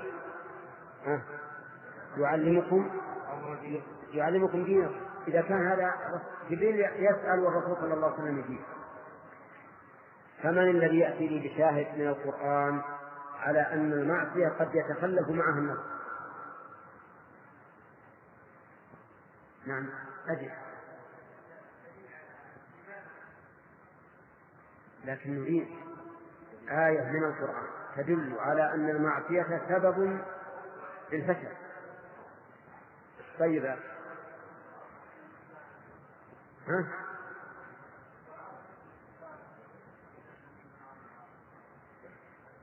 Speaker 1: يعلمكم يعلمكم دينكم إذا كان هذا جبريل يسأل والرسول صلى الله عليه وسلم يجيب. فمن الذي يأتي لي بشاهد من القرآن على أن المعصية قد يتخلف معها النص نعم أجل. لكن نريد آية من القرآن تدل على أن المعصية سبب للفشل طيب. ها؟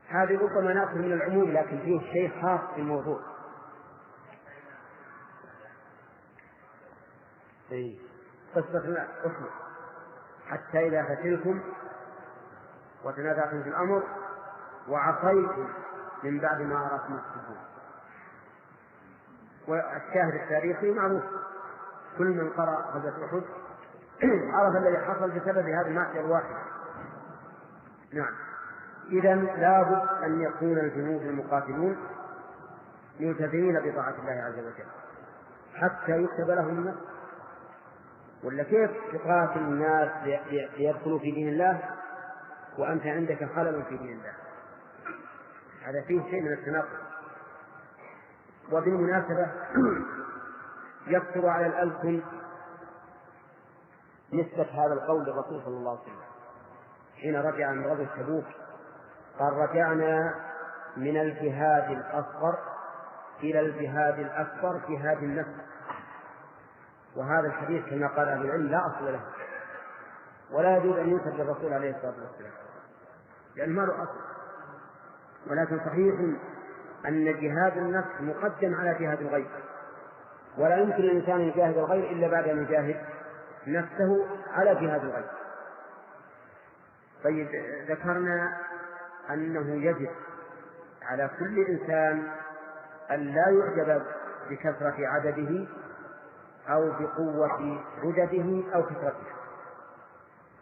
Speaker 1: هذه ربما نأخذ من العموم لكن فيه شيء خاص في الموضوع. اي قصة اسمع حتى إذا فتلتم وتنازعتم في الأمر وعصيتم من بعد ما أراكم السجود. والشاهد التاريخي معروف. كل من قرأ غزوة أحد عرف الذي حصل بسبب هذه المعصية الواحدة. نعم. إذا لابد أن يكون الجنود المقاتلون ملتزمين بطاعة الله عز وجل. حتى يكتب لهم النصر ولا كيف تقاتل الناس ليدخلوا في دين الله وأنت عندك خلل في دين الله؟ هذا فيه شيء من التناقض. وبالمناسبة يكثر على الألسن نسبة هذا القول للرسول صلى الله عليه وسلم. حين رجع من غزوة تبوك قال رجعنا من الجهاد الأصغر إلى الجهاد الأكبر جهاد النفس. وهذا الحديث كما قال أهل العلم لا أصل له ولا يجوز أن ينسب للرسول عليه الصلاة والسلام. لأنه ما له أصل. ولكن صحيح أن جهاد النفس مقدم على جهاد الغير ولا يمكن الإنسان أن يجاهد الغير إلا بعد أن يجاهد نفسه على جهاد الغير طيب ذكرنا أنه يجب على كل إنسان أن لا يعجب بكثرة عدده أو بقوة عدده أو كثرته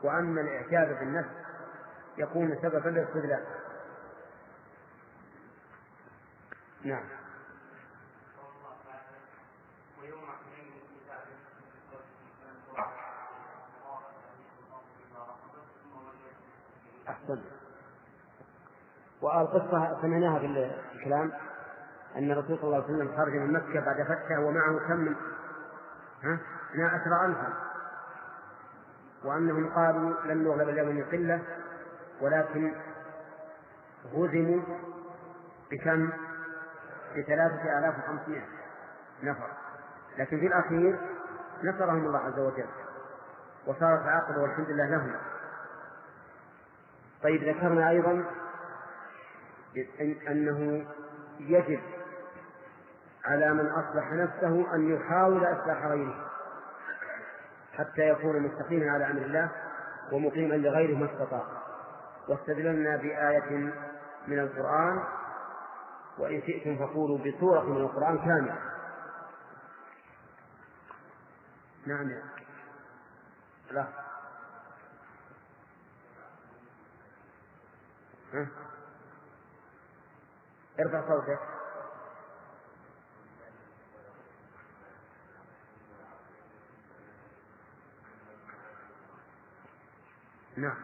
Speaker 1: وأما الإعجاب بالنفس يكون سببا للاستدلال نعم. أحسن. والقصة سمعناها في الكلام أن الرسول صلى الله عليه وسلم خرج من مكة بعد فتحه ومعه كم من ها؟ اثنا عشر ألفا وأنهم قالوا لن نغلب اليوم من قلة ولكن هزموا بكم؟ بثلاثة آلاف وخمسمائة نفر لكن في الأخير نصرهم الله عز وجل وصارت العاقبة والحمد لله لهم طيب ذكرنا أيضا أنه يجب على من أصلح نفسه أن يحاول إصلاح غيره. حتى يكون مستقيما على أمر الله ومقيما لغيره ما استطاع. واستدللنا بآية من القرآن وإن شئتم فقولوا بسورة من القرآن كاملة. نعم لا. ها؟ ارفع صوتك. نعم.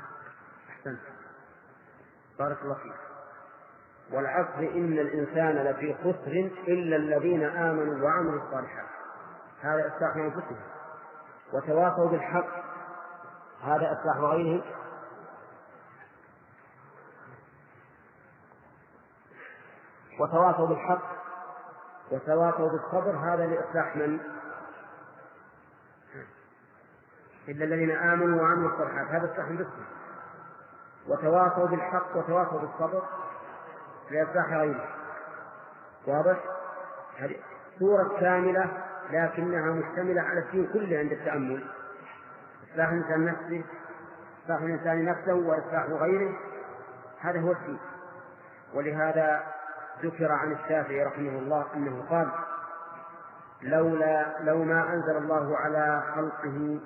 Speaker 1: أحسنت. بارك الله فيك. والعصر إن الإنسان لفي خسر إلا الذين آمنوا وعملوا الصالحات. هذا إصلاح أنفسهم وتواصوا بالحق. هذا إصلاح غيرهم. وتواصوا بالحق. وتواصوا بالصبر. هذا لإصلاح من؟ إلا الذين آمنوا وعملوا الصالحات. هذا إصلاح باسمه وتواصوا بالحق وتواصوا بالصبر. لإصلاح غيره واضح؟ سورة كاملة لكنها مشتملة على الدين كله عند التأمل. إصلاح الإنسان نفسه إصلاح الإنسان نفسه وإصلاح غيره. هذا هو الدين. ولهذا ذكر عن الشافعي رحمه الله أنه قال لولا لو ما أنزل الله على خلقه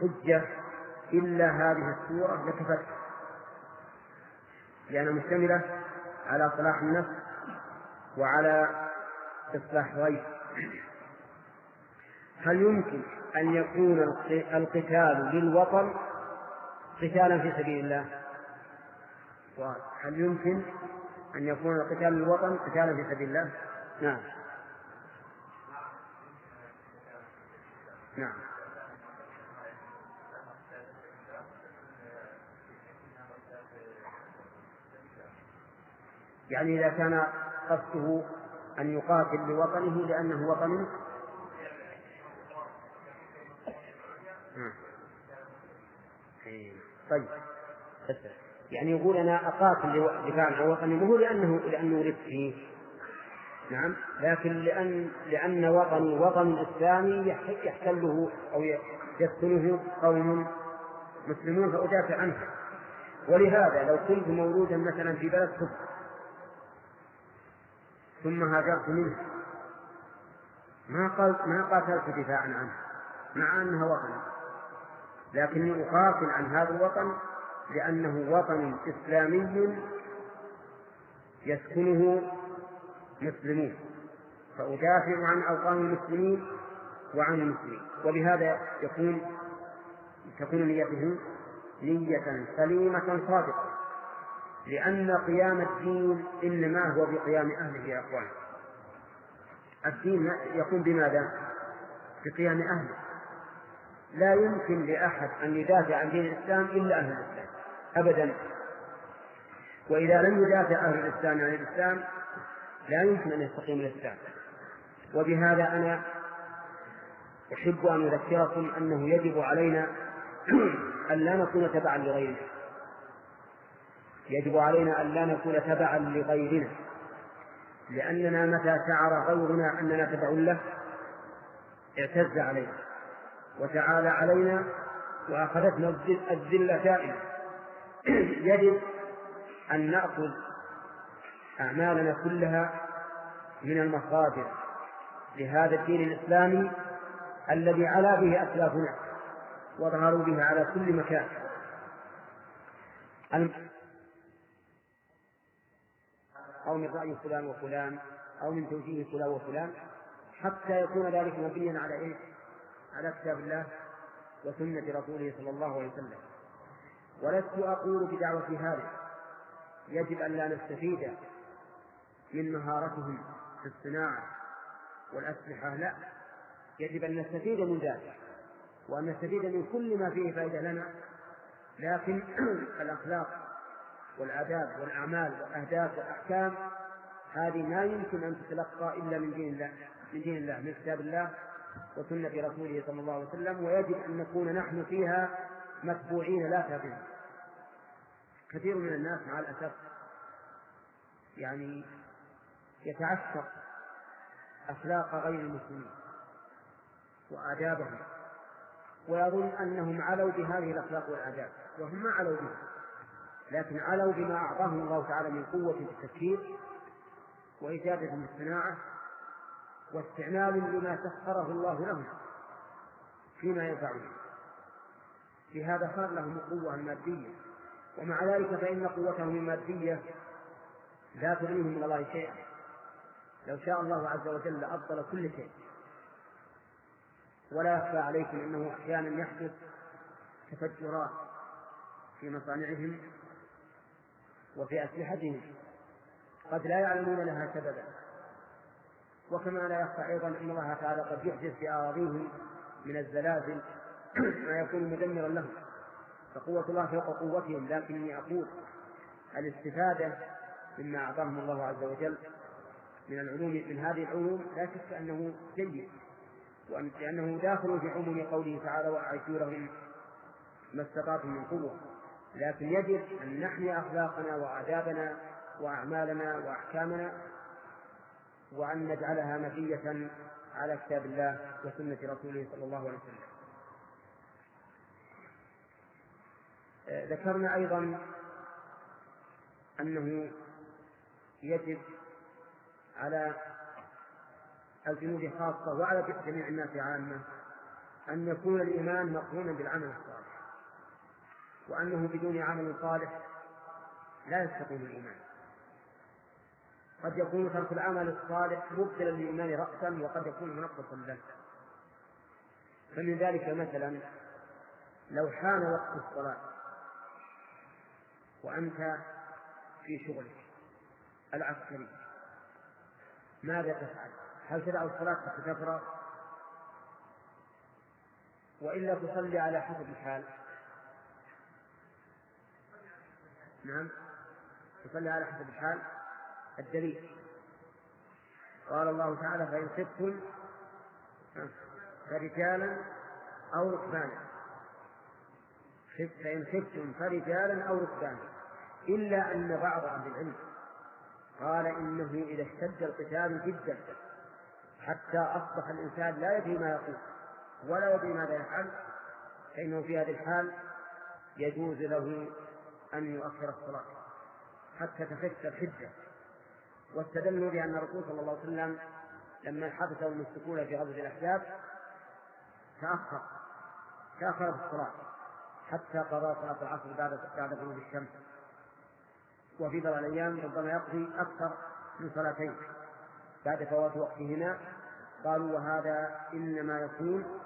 Speaker 1: حجة إلا هذه السورة لكفت لأنها مشتملة على صلاح النفس وعلى إصلاح غير هل يمكن أن يكون القتال للوطن قتالا في سبيل الله؟ هل يمكن أن يكون القتال للوطن قتالا في سبيل الله؟ نعم. نعم. يعني إذا كان قصده أن يقاتل لوطنه لأنه وطن طيب. يعني يقول أنا أقاتل دفاعا عن وطني مو لأنه لأنه ولدت فيه. نعم. لكن لأن لأن وطني وطن إسلامي يحتله أو يسكنه قوم مسلمون فأدافع عنه. ولهذا لو كنت مولودا مثلا في بلد كفر ثم هاجرت منه. ما قلت ما قاتلت دفاعا عنه مع أنها وطن. لكني أقاتل عن هذا الوطن لأنه وطن إسلامي يسكنه مسلمون. فأدافع عن أوطان المسلمين وعن المسلمين. وبهذا يكون تكون نيته نية سليمة صادقة. لأن قيام الدين إنما هو بقيام أهله يا أخوان. الدين يكون بماذا؟ بقيام أهله. لا يمكن لأحد أن يدافع عن دين الإسلام إلا أهل الإسلام أبدا. وإذا لم يدافع أهل الإسلام عن الإسلام لا يمكن أن يستقيم الإسلام. وبهذا أنا أحب أن أذكركم أنه يجب علينا أن لا نكون تبعا لغيرنا يجب علينا أن لا نكون تبعا لغيرنا. لأننا متى شعر غيرنا أننا تبع له اعتز علينا وتعالى علينا وأخذتنا الذلة دائما. يجب أن نأخذ أعمالنا كلها من المصادر لهذا الدين الإسلامي الذي علا به أسلافنا وظهروا به على كل مكان. أو من رأي فلان وفلان أو من توجيه فلان وفلان حتى يكون ذلك مبنيا على إيه؟ على كتاب الله وسنة رسوله صلى الله عليه وسلم. ولست أقول بدعوة هذه يجب أن لا نستفيد من مهارتهم في الصناعة والأسلحة لا. يجب أن نستفيد من ذلك وأن نستفيد من كل ما فيه فائدة لنا. لكن الأخلاق والآداب والأعمال والأهداف والأحكام هذه ما يمكن أن تتلقى إلا من دين الله من دين الله من كتاب الله وسنة رسوله صلى الله عليه وسلم ويجب أن نكون نحن فيها متبوعين لا تابعين. كثير من الناس مع الأسف يعني يتعشق أخلاق غير المسلمين وآدابهم ويظن أنهم علوا بهذه الأخلاق والآداب وهم ما علوا بها. لكن علوا بما أعطاهم الله تعالى من قوة في التفكير وإجادة في الصناعة واستعمال لما سخره الله لهم فيما ينفعهم لهذا صار لهم القوة المادية ومع ذلك فإن قوتهم المادية لا تغنيهم من الله شيئا. لو شاء الله عز وجل لأبطل كل شيء. ولا يخفى عليكم أنه أحيانا يحدث تفجرات في مصانعهم وفي أسلحتهم. قد لا يعلمون لها سببا. وكما لا يخفى أيضا أن الله تعالى قد يحدث في أراضيهم من الزلازل ما يكون مدمرا لهم. فقوة الله فوق قوتهم. لكني أقول الاستفادة مما أعطاهم الله عز وجل من العلوم من هذه العلوم لا شك أنه جيد وأن لأنه داخل في عموم قوله تعالى وأعدوا لهم ما استطعتم من قوة. لكن يجب أن نحمي أخلاقنا وآدابنا وأعمالنا وأحكامنا وأن نجعلها مبنية على كتاب الله وسنة رسوله صلى الله عليه وسلم. آه، ذكرنا أيضا أنه يجب على الجنود خاصة وعلى جميع الناس عامة أن يكون الإيمان مقرونا بالعمل الصالح وأنه بدون عمل صالح لا يستقيم الإيمان قد يكون ترك العمل الصالح مبطلا للإيمان رأسا وقد يكون منقصا له فمن ذلك مثلا لو حان وقت الصلاة وأنت في شغلك العسكري ماذا تفعل؟ هل تدع الصلاة حتى تفرغ؟ وإلا تصلي على حسب الحال نعم. تصلي على حسب الحال. الدليل. قال الله تعالى فإن خفتم فرجالا أو ركبانا. فإن خفتم فرجالا أو ركبانا. إلا أن بعض أهل العلم قال إنه إذا اشتد القتال جدا حتى أصبح الإنسان لا يدري ما يقول ولا يدري ماذا يفعل فإنه في هذه الحال يجوز له أن يؤخر الصلاة حتى تخف الحجة. واستدلوا بأن الرسول صلى الله عليه وسلم لما حدث المشركون في غزوة الأحزاب تأخر تأخر في الصلاة حتى قضى صلاة العصر بعد بعد غروب الشمس. وفي بعض الأيام ربما يقضي أكثر من صلاتين. بعد فوات وقتهما قالوا وهذا إنما يكون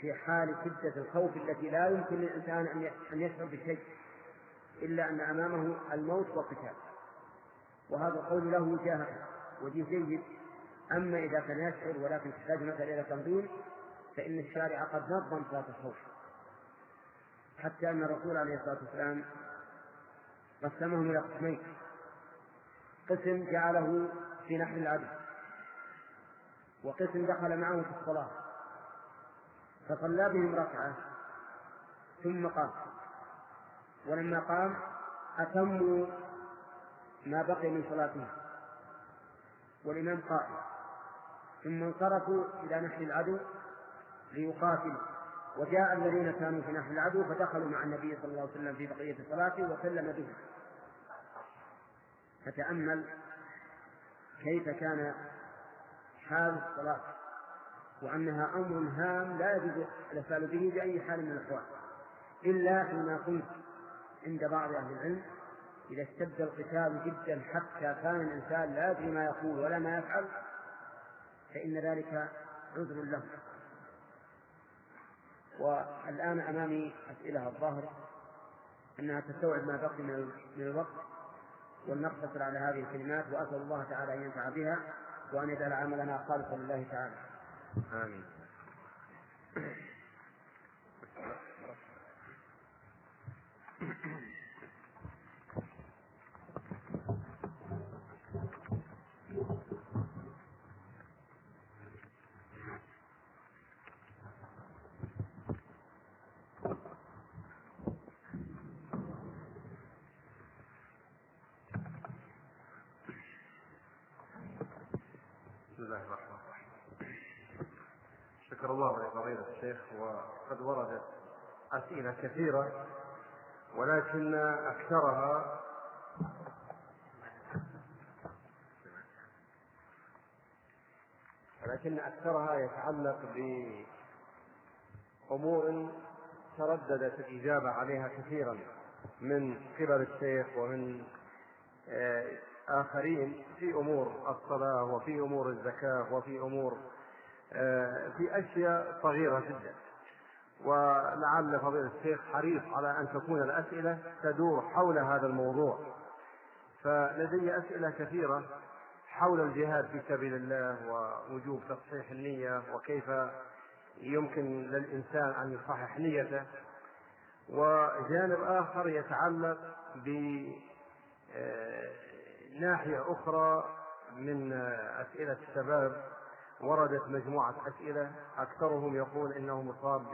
Speaker 1: في حال شدة الخوف التي لا يمكن للإنسان أن يشعر بشيء إلا أن أمامه الموت والقتال. وهذا القول له وجاهة وجه جيد. أما إذا كان يشعر ولكن تحتاج مثلا إلى تنظيم فإن الشارع قد نظم صلاة الخوف. حتى أن الرسول عليه الصلاة والسلام قسمهم إلى قسمين. قسم جعله في نحو العدل وقسم دخل معه في الصلاة. فصلى بهم ركعة ثم قام. ولما قام أتموا ما بقي من صلاته. والإمام قائم. ثم انصرفوا إلى نحو العدو ليقاتلوا. وجاء الذين كانوا في نحو العدو فدخلوا مع النبي صلى الله عليه وسلم في بقية صلاته وسلم بهم. فتأمل كيف كان حال الصلاة وأنها أمر هام لا يجوز الإسلام به بأي حال من الأحوال. إلا فيما كنت عند بعض أهل العلم إذا اشتد القتال جدا حتى كان الإنسان لا يدري ما يقول ولا ما يفعل فإن ذلك عذر له. والآن أمامي أسئلة الظاهر أنها تستوعب ما بقي من الوقت ولنقتصر على هذه الكلمات وأسأل الله تعالى أن ينفع بها وأن يجعل عملنا خالصا لله تعالى. آمين
Speaker 2: شكر الله لفضيلة الشيخ وقد وردت أسئلة كثيرة ولكن أكثرها ولكن أكثرها يتعلق بأمور ترددت الإجابة عليها كثيرا من قبل الشيخ ومن آه، آخرين في أمور الصلاة وفي أمور الزكاة وفي أمور آه، في أشياء صغيرة جدا. ولعل فضيلة الشيخ حريص على أن تكون الأسئلة تدور حول هذا الموضوع. فلدي أسئلة كثيرة حول الجهاد في سبيل الله ووجوب تصحيح النية وكيف يمكن للإنسان أن يصحح نيته. وجانب آخر يتعلق بناحية آه، أخرى من أسئلة الشباب. وردت مجموعة أسئلة أكثرهم يقول إنه مصاب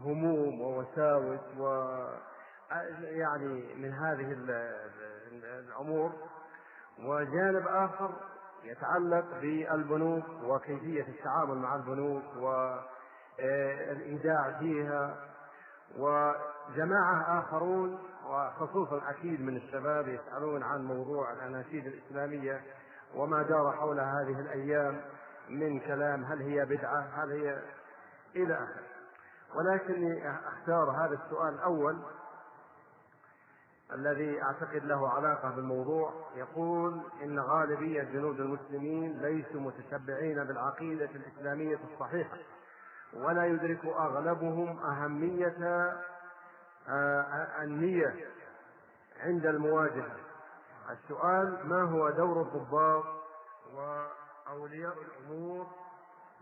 Speaker 2: بهموم ووساوس و يعني من هذه الأمور وجانب آخر يتعلق بالبنوك وكيفية التعامل مع البنوك والإيداع فيها وجماعة آخرون وخصوصا أكيد من الشباب يسألون عن موضوع الأناشيد الإسلامية وما دار حول هذه الأيام من كلام هل هي بدعة هل هي إلى آخره. ولكني أختار هذا السؤال الأول الذي أعتقد له علاقة بالموضوع. يقول إن غالبية جنود المسلمين ليسوا متشبعين بالعقيدة الإسلامية الصحيحة ولا يدرك أغلبهم أهمية آه، النية عند المواجهة. السؤال ما هو دور الضباط و أولياء الأمور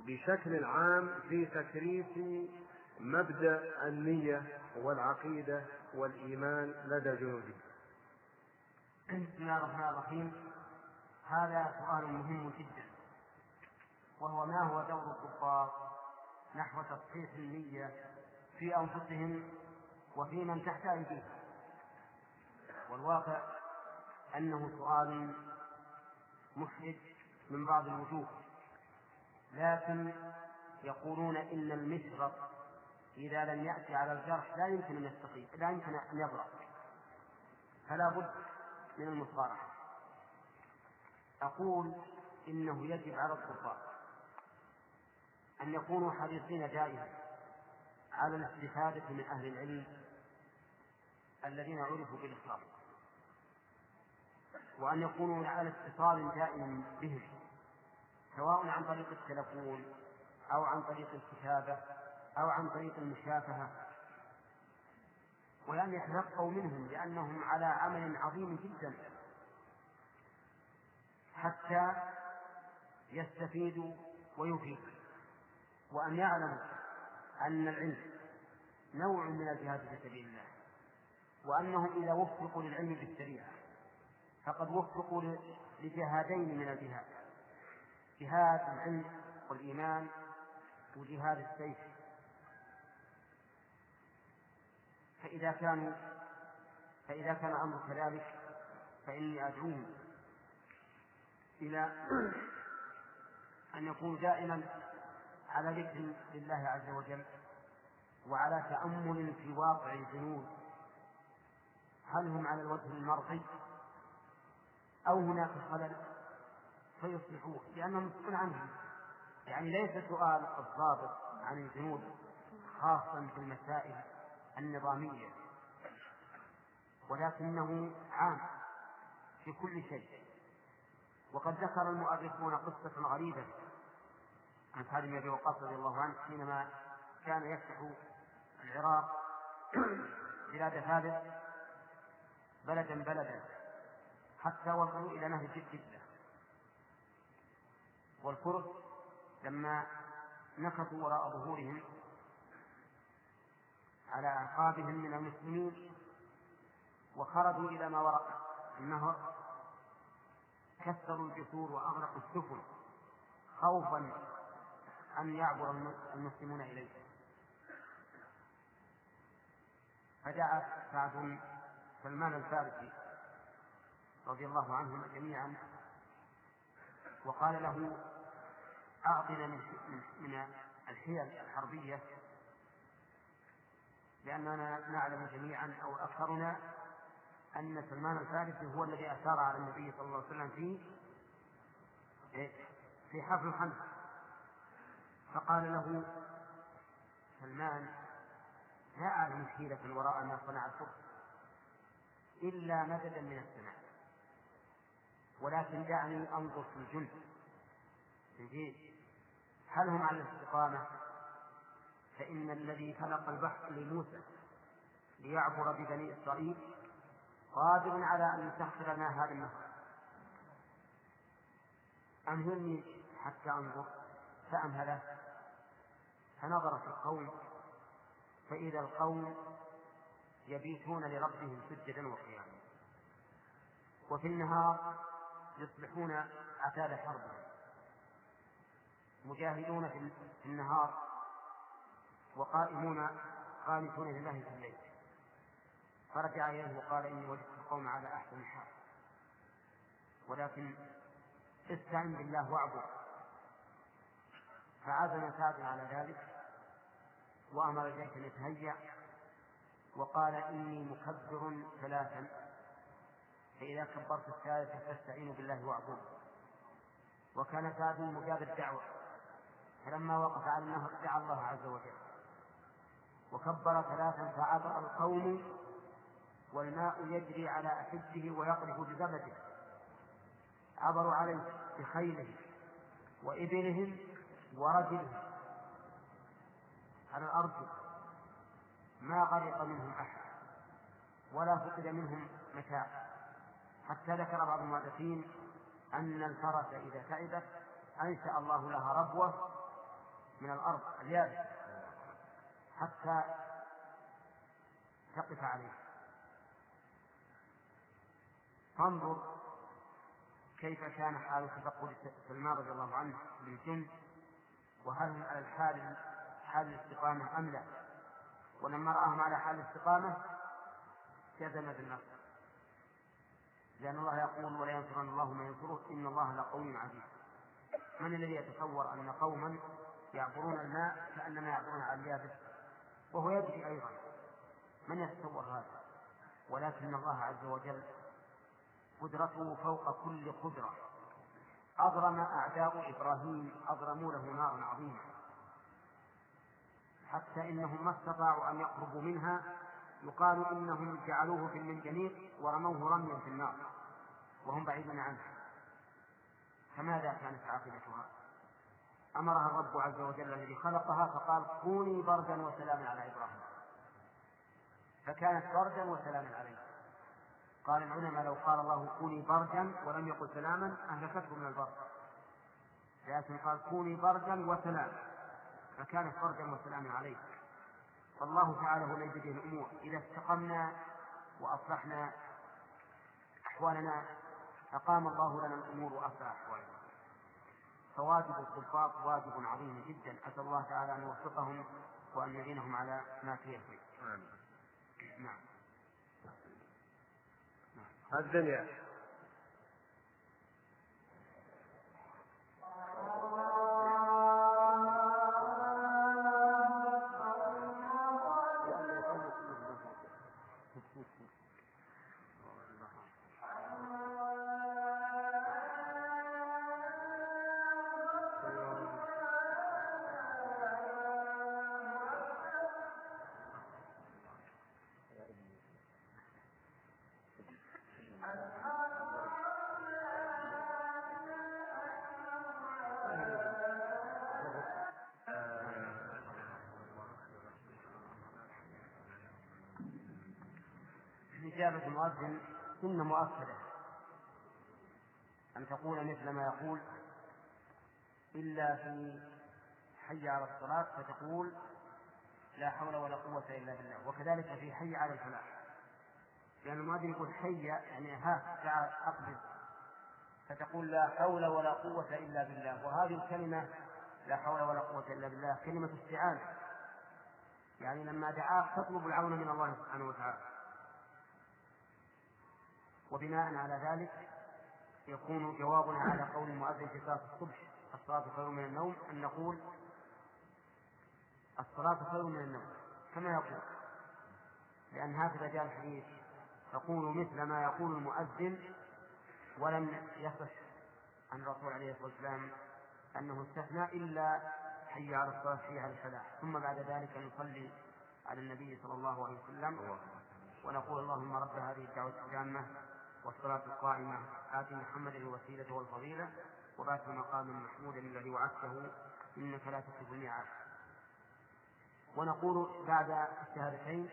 Speaker 2: بشكل عام في تكريس مبدأ النية والعقيدة والإيمان لدى جنوده
Speaker 1: بسم الله الرحمن الرحيم. هذا سؤال مهم جدا. وهو ما هو دور الكفار نحو تصحيح النية في أنفسهم وفي من تحت أيديهم والواقع أنه سؤال محرج من بعض الوجوه لكن يقولون إن المشرط إذا لم يأتي على الجرح لا يمكن أن يستقيم لا يمكن أن يبرأ فلا بد من المصارحة. أقول إنه يجب على الكفار أن يكونوا حريصين دائما على الاستفادة من أهل العلم الذين عرفوا بالإخلاص وأن يكونوا على اتصال دائم بهم سواء عن طريق التلفون أو عن طريق الكتابة أو عن طريق المشافهة ولم يتلقوا منهم لأنهم على عمل عظيم جدا حتى يستفيدوا ويفيدوا وأن يعلموا أن العلم نوع من الجهاد في سبيل الله وأنهم إذا وفقوا للعلم بالشريعة فقد وفقوا لجهادين من الجهاد جهاد العلم والإيمان وجهاد السيف. فإذا كانوا فإذا كان الأمر كذلك فإني أدعوهم إلى أن يكونوا دائما على ذكر لله عز وجل وعلى تأمل في واقع الجنود. هل هم على الوجه المرضي أو هناك خلل؟ فيصلحوه لأنهم مسؤول عنهم. يعني ليس سؤال الضابط عن الجنود خاصا في المسائل النظامية ولكنه عام في كل شيء. وقد ذكر المؤرخون قصة غريبة عن سعد بن أبي وقاص رضي الله عنه حينما كان يفتح العراق بلاد فارس بلدا بلدا حتى وصلوا إلى نهر جدة. والفرس لما نكثوا وراء ظهورهم على أعقابهم من المسلمين وخرجوا إلى ما وراء النهر كسروا الجسور وأغرقوا السفن خوفا أن يعبر المسلمون إليه. فجاء سعد سلمان الفارسي رضي الله عنهم جميعا وقال له أعطنا من من الحيل الحربية لأننا نعلم جميعا أو أكثرنا أن سلمان الفارسي هو الذي أثار على النبي صلى الله عليه وسلم في في حفل الخندق فقال له سلمان لا أعلم حيلة وراء ما صنع الفرس إلا مددا من السماء. ولكن دعني أنظر في الجند في هل هم على الاستقامة؟ فإن الذي خلق البحر لموسى ليعبر ببني إسرائيل قادر على أن يسخر لنا هذا النهر. أمهلني حتى أنظر فأمهله فنظر في القوم فإذا القوم يبيتون لربهم سجدا وقياما. وفي النهار يصبحون عتاد حربهم مجاهدون في النهار وقائمون قانتون لله في الليل. فرجع إليه وقال إني وجدت القوم على أحسن حال ولكن استعن بالله واعبد. فعزم سعد على ذلك وأمر الجيش أن يتهيأ وقال إني مكبر ثلاثا. فإذا كبرت الثالثة فاستعينوا بالله واعبدوا. وكان سعد مجاب الدعوة. فلما وقف على النهر دعا الله عز وجل. وكبر ثلاثا فعبر القوم والماء يجري على أحجه ويقذف بزبده عبروا عليه بخيلهم وإبلهم ورجلهم على الأرض. ما غرق منهم أحد ولا فقد منهم متاع. حتى ذكر بعض المؤلفين أن الفرس إذا تعبت أنشأ الله لها ربوة من الأرض اليابس حتى تقف عليه. فانظر كيف كان حال تفقد سلمان رضي الله عنه للجن وهل هم على الحال حال الاستقامة أم لا؟ ولما رآهم على حال الاستقامة جزم بالنصر. لأن الله يقول ولا ينصرن الله من ينصره إن الله لقوي عزيز. من الذي يتصور أن قوما يعبرون الماء كأنما يعبرون على اليابس؟ وهو يجري أيضا. من يتصور هذا؟ ولكن الله عز وجل قدرته فوق كل قدرة. أضرم أعداء إبراهيم أضرموا له نارا عظيمة. حتى إنهم ما استطاعوا أن يقربوا منها يقال إنهم جعلوه في المنجنيق ورموه رميا في النار وهم بعيدون عنه. فماذا كانت عاقبتها؟ أمرها الرب عز وجل الذي خلقها فقال كوني بردا وسلاما على إبراهيم. فكانت بردا وسلاما عليه. قال العلماء لو قال الله كوني بردا ولم يقل سلاما أهلكته من البرد. لكن قال كوني بردا وسلاما. فكانت بردا وسلاما عليه. فالله تعالى هو الذي بيده الأمور. إذا استقمنا وأصلحنا أحوالنا أقام الله لنا الأمور وأصلح أحوالنا. فواجب الضباط واجب عظيم جدا أسأل الله تعالى أن يوفقهم وأن يعينهم على ما فيه الخير. نعم.
Speaker 2: الدنيا
Speaker 1: إجابة المؤذن سنة مؤكدة. أن تقول مثل ما يقول إلا في حي على الصلاة فتقول لا حول ولا قوة إلا بالله. وكذلك في حي على الفلاح. لأن المؤذن يقول حي يعني ها تعال أقبل. فتقول لا حول ولا قوة إلا بالله. وهذه الكلمة لا حول ولا قوة إلا بالله كلمة استعانة. يعني لما دعاك تطلب العون من الله سبحانه وتعالى. وبناء على ذلك يكون جوابنا على قول المؤذن في صلاة الصبح الصلاة خير من النوم أن نقول الصلاة خير من النوم. كما يقول لأن هكذا جاء الحديث تقول مثل ما يقول المؤذن ولم يصح عن الرسول عليه الصلاة والسلام أنه استثنى إلا حي على الصلاة حي على الفلاح. ثم بعد ذلك نصلي على النبي صلى الله عليه وسلم ونقول اللهم رب هذه الدعوة التامة والصلاة القائمة آت محمد الوسيلة والفضيلة وبات المقام محمود الذي وعدته إنك لا تخلف الميعاد. ونقول بعد الشهادتين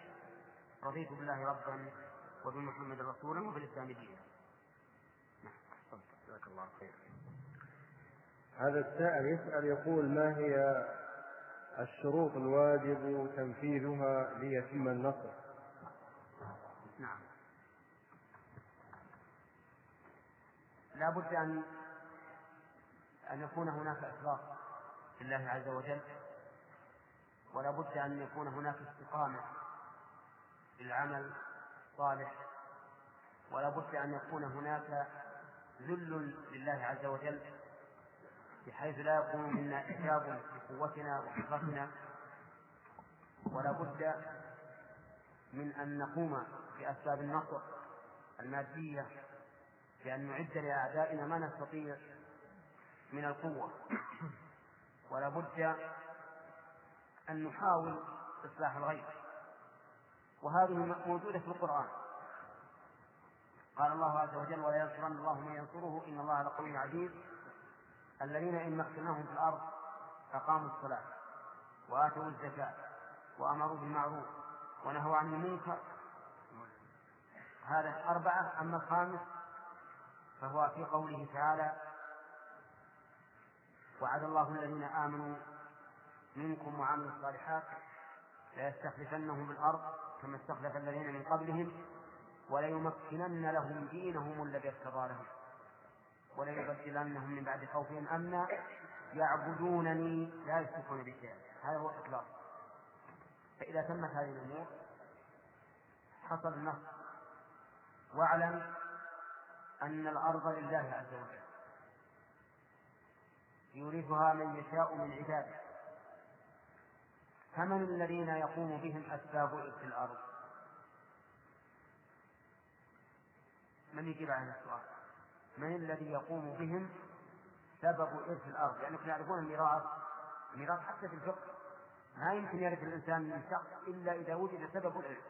Speaker 1: رضيت بالله ربا وبمحمد رسولا وبالإسلام دينا.
Speaker 2: جزاك الله خير. هذا السائل يسأل يقول ما هي الشروط الواجب تنفيذها ليتم النصر؟
Speaker 1: نعم. لا بد أن أن يكون هناك إخلاص لله عز وجل ولا بد أن يكون هناك استقامة للعمل الصالح ولا بد أن يكون هناك ذل لله عز وجل بحيث لا يكون منا إعجاب بقوتنا وقدرتنا ولا بد من أن نقوم بأسباب النصر المادية بأن نعد لأعدائنا ما نستطيع من القوة. ولا بد أن نحاول إصلاح الغيب. وهذه موجودة في القرآن. قال الله عز وجل ولا ينصرن الله من ينصره إن الله لقوي عزيز. الذين إن مكناهم في الأرض أقاموا الصلاة وآتوا الزكاة وأمروا بالمعروف ونهوا عن المنكر. هذا أربعة أما الخامس فهو في قوله تعالى وعد الله الذين آمنوا منكم وعملوا الصالحات ليستخلفنهم الأرض كما استخلف الذين من قبلهم وليمكنن لهم دينهم الذي ارتضى لهم وليبدلنهم من بعد خوفهم أمنا يعبدونني لا يشركون بي شيئا. هذا هو الإخلاص. فإذا تمت هذه الأمور حصل النصر واعلم أن الأرض لله عز وجل. يورثها من يشاء من عباده. فمن الذين يقوم بهم أسباب إرث الأرض؟ من يجيب عن السؤال؟ من الذي يقوم بهم سبب إرث الأرض؟ يعني كنا يعرفون الميراث الميراث حتى في الفقه. ما يمكن يرث الإنسان من شخص إلا إذا وجد سبب الإرث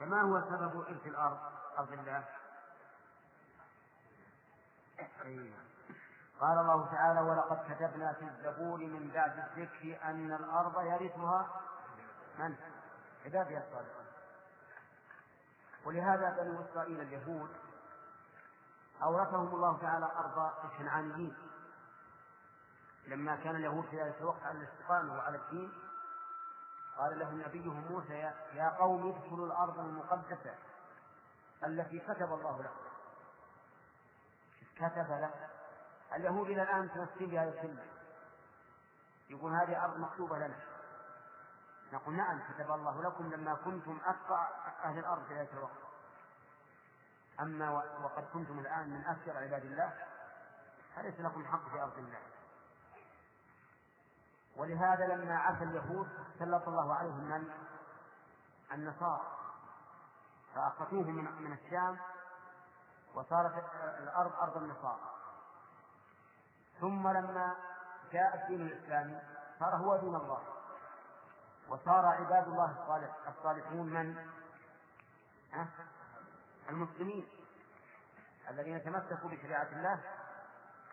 Speaker 1: فما هو سبب إرث الأرض؟ أرض الله؟ قال الله تعالى ولقد كتبنا في الزبور من بعد الذكر أن الأرض يرثها من؟ عبادي الصالحون. ولهذا بنو إسرائيل اليهود أورثهم الله تعالى أرض الكنعانيين. لما كان اليهود في ذلك الوقت على الاستقامة وعلى الدين قال لهم نبيهم موسى يا قوم ادخلوا الأرض المقدسة التي كتب الله لكم. كتب لك اليهود إلى الآن تمثل بهذا الكلمة. يقول هذه أرض مكتوبة لنا. نقول نعم كتب الله لكم لما كنتم أتقى أهل الأرض في ذلك الوقت. أما وقد كنتم الآن من أفجر عباد الله فليس لكم حق في أرض الله. ولهذا لما عفى اليهود سلط الله عليهم من؟ النصارى. فأخذوه من من الشام وصارت الأرض أرض النصارى. ثم لما جاء الدين الإسلامي صار هو دين الله. وصار عباد الله الصالح الصالحون من؟ المسلمين. الذين تمسكوا بشريعة الله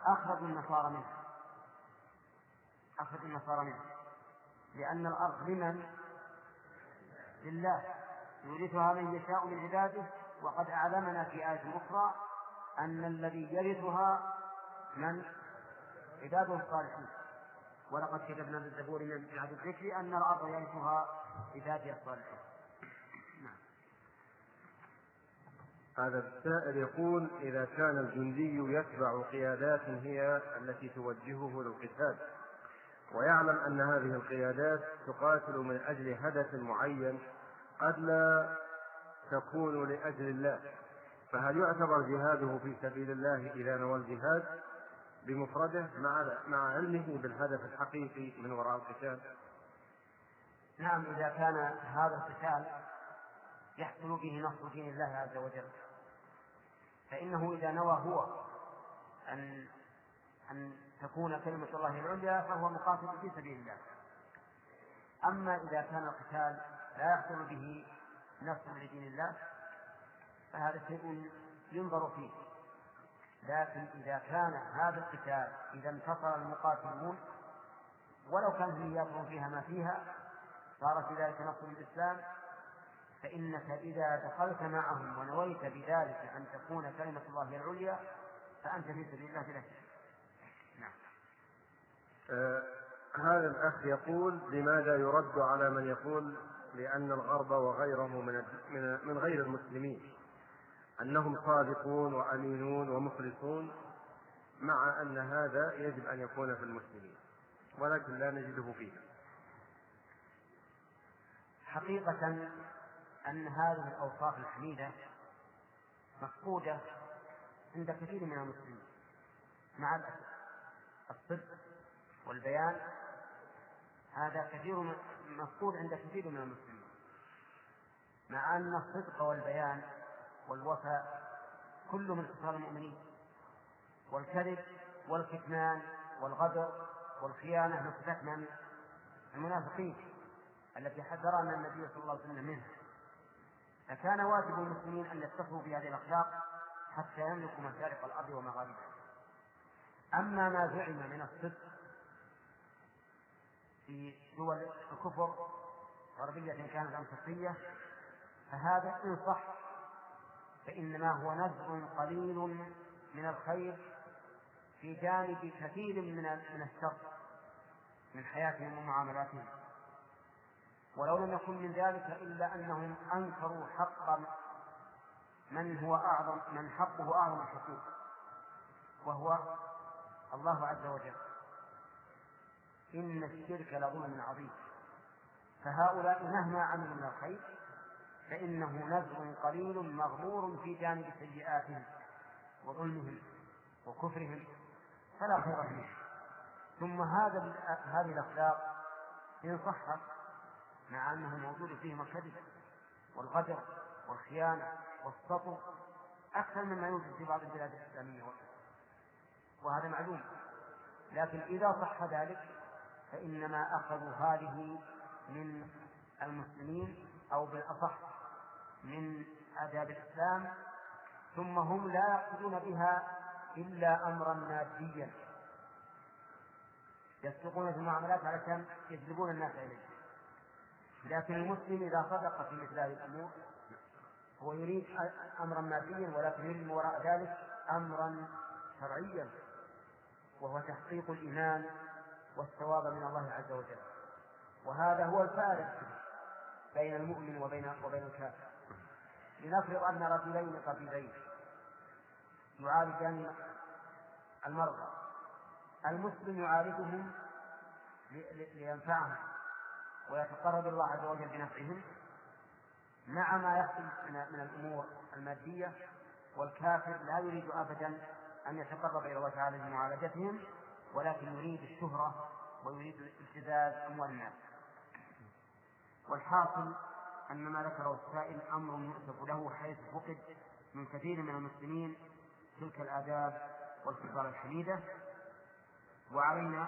Speaker 1: أخرجوا النصارى منه أخرجوا النصارى منه لأن الأرض لمن؟ لله. يورثها من يشاء من عباده وقد أعلمنا في آية أخرى أن الذي يرثها من؟ عباده الصالحون ولقد كتبنا في الزبور من بعد الذكر أن الأرض يرثها عبادي الصالحون نعم.
Speaker 2: هذا السائل يقول إذا كان الجندي يتبع قيادات هي التي توجهه للقتال ويعلم أن هذه القيادات تقاتل من أجل هدف معين قد لا تكون لأجل الله. فهل يعتبر جهاده في سبيل الله إذا نوى الجهاد بمفرده مع مع علمه بالهدف الحقيقي من وراء القتال؟
Speaker 1: نعم إذا كان هذا القتال يحصل به نصر دين الله عز وجل. فإنه إذا نوى هو أن أن تكون كلمة الله العليا فهو مقاتل في سبيل الله. أما إذا كان القتال لا يحصل به نصر لدين الله فهذا شيء ينظر فيه لكن إذا كان هذا القتال إذا انتصر المقاتلون ولو كانت نياتهم فيها ما فيها صار في ذلك نصر الإسلام فإنك إذا دخلت معهم ونويت بذلك أن تكون كلمة الله العليا فأنت في سبيل الله بلا شك. نعم.
Speaker 2: آه هذا الأخ يقول لماذا يرد على من يقول لأن الغرب وغيره من من غير المسلمين. أنهم صادقون وأمينون ومخلصون مع أن هذا يجب أن يكون في المسلمين. ولكن لا نجده فيهم
Speaker 1: حقيقة أن هذه الأوصاف الحميدة مفقودة عند كثير من المسلمين مع الأسف. الصدق والبيان هذا كثير مفقود عند كثير من المسلمين. مع أن الصدق والبيان والوفاء كل من خصال المؤمنين. والكذب والكتمان والغدر والخيانة من صفات من المنافقين التي حذرنا النبي صلى الله عليه وسلم منها. فكان واجب المسلمين أن يتصفوا بهذه الأخلاق حتى يملكوا مشارق الأرض ومغاربها. أما ما زعم من الصدق في دول الكفر غربية كانت أم شرقية فهذا إن صح فإنما هو نزع قليل من الخير في جانب كثير من من الشر من حياتهم ومعاملاتهم ولو لم يكن من ذلك إلا أنهم أنكروا حق من هو أعظم من حقه أعظم الحقوق وهو الله عز وجل. إن الشرك لظلم عظيم. فهؤلاء مهما عملوا من الخير فإنه نزع قليل مغمور في جانب سيئاتهم وظلمهم وكفرهم فلا خير فيه. ثم هذا هذه الأخلاق إن صحت مع أنه موجود فيهم الكذب والغدر والخيانة والسطو أكثر مما يوجد في بعض البلاد الإسلامية وهذا معلوم. لكن إذا صح ذلك فإنما أخذوا هذه من المسلمين أو بالأصح من آداب الإسلام ثم هم لا يقصدون بها إلا أمرا ماديا. يسبقون في المعاملات علشان يجذبون الناس إليه. لكن المسلم إذا صدق في مثل هذه الأمور هو يريد أمرا ماديا ولكن يريد وراء ذلك أمرا شرعيا وهو تحقيق الإيمان والثواب من الله عز وجل. وهذا هو الفارق بين المؤمن وبين وبين الكافر. لنفرض أن رجلين طبيبين يعالجان المرضى. المسلم يعالجهم لينفعهم ويتقرب الله عز وجل بنفعهم مع ما يحصل من الأمور المادية والكافر لا يريد ابدا أن يتقرب إلى الله تعالى بمعالجتهم ولكن يريد الشهرة ويريد ابتزاز أموال الناس. والحاصل أن ما ذكره السائل أمر يؤسف له حيث فقد من كثير من المسلمين تلك الآداب والخصال الحميدة. وعلينا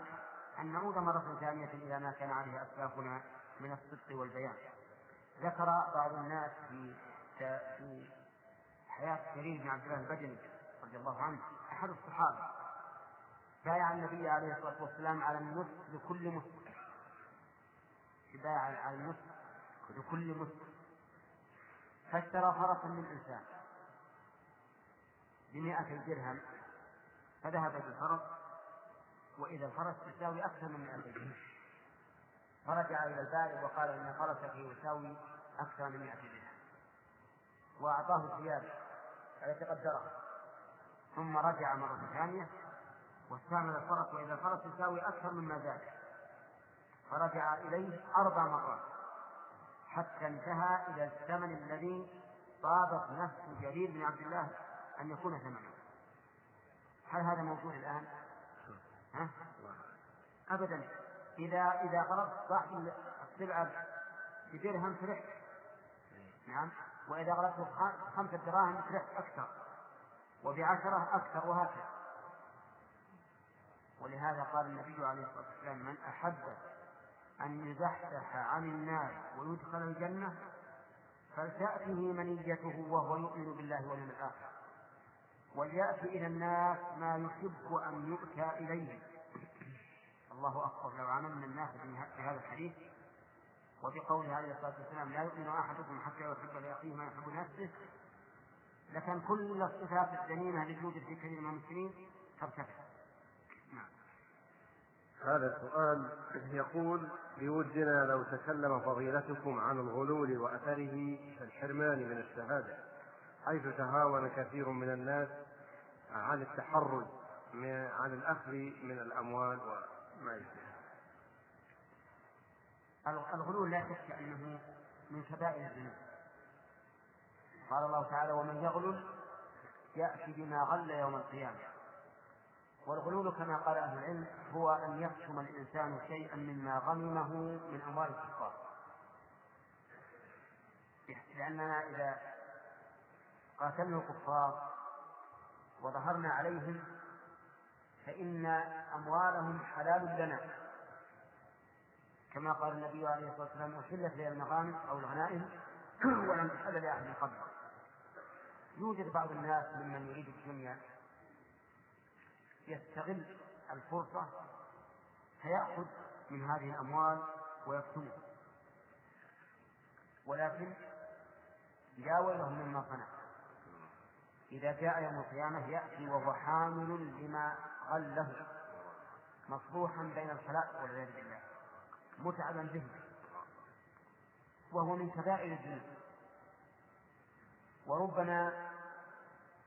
Speaker 1: أن نعود مرة ثانية إلى ما كان عليه أسلافنا من الصدق والبيان. ذكر بعض الناس في في حياة جرير بن عبد الله البجلي رضي الله عنه أحد الصحابة. بايع النبي عليه الصلاة والسلام على النصف لكل مسلم بايع على النصف لكل مسلم فاشترى فرسا من إنسان بمائة درهم فذهب بالفرس وإذا الفرس تساوي أكثر من 200 درهم. فرجع إلى البائع وقال إن فرسك يساوي أكثر من 100 درهم. وأعطاه ثيابه التي قدرها ثم رجع مرة ثانية واستعمل الفرس وإذا الفرس يساوي أكثر مما ذاك. فرجع إليه أربع مرات. حتى انتهى إلى الثمن الذي طابت نفس جرير بن عبد الله أن يكون ثمنه. هل هذا موجود الآن؟ ها؟ أبدا. إذا إذا غلبت صاحب السلعة بدرهم فرحت. نعم. وإذا غلبت خمسة دراهم فرحت أكثر. وبعشرة أكثر وهكذا. ولهذا قال النبي عليه الصلاة والسلام من أحب أن يزحزح عن النار ويدخل الجنة فلتأته منيته وهو يؤمن بالله واليوم الآخر. وليأتي إلى الناس ما يحب أن يؤتى إليه. الله أكبر. لو عملنا الناس بهذا الحديث وبقوله عليه الصلاة والسلام لا يؤمن أحدكم حتى يحب لأخيه ما يحب لنفسه لكان كل الصفات الذميمة توجد في من المسلمين ترتفع.
Speaker 2: هذا السؤال يقول بودنا لو تكلم فضيلتكم عن الغلول وأثره الحرمان من الشهادة حيث تهاون كثير من الناس عن التحرز عن الأخذ من الأموال وما يشبه.
Speaker 1: الغلول لا شك أنه من كبائر الذنوب. قال الله تعالى ومن يغلل يأتي بما غل يوم القيامة. والغلول كما قال أهل العلم هو أن يكتم الإنسان شيئا مما غنمه من أموال الكفار لأننا إذا قاتلنا الكفار وظهرنا عليهم فإن أموالهم حلال لنا. كما قال النبي عليه الصلاة والسلام أحلت لي المغانم أو الغنائم ولم تحل لأحد قبل. يوجد بعض الناس ممن يريد الدنيا يستغل الفرصة فيأخذ من هذه الأموال ويكتمها. ولكن لا ويلهم مما صنع. إذا جاء يوم القيامة يأتي وهو حامل لما غله مفضوحا بين الخلائق والعياذ بالله متعبا به وهو من كبائر الذنوب. وربما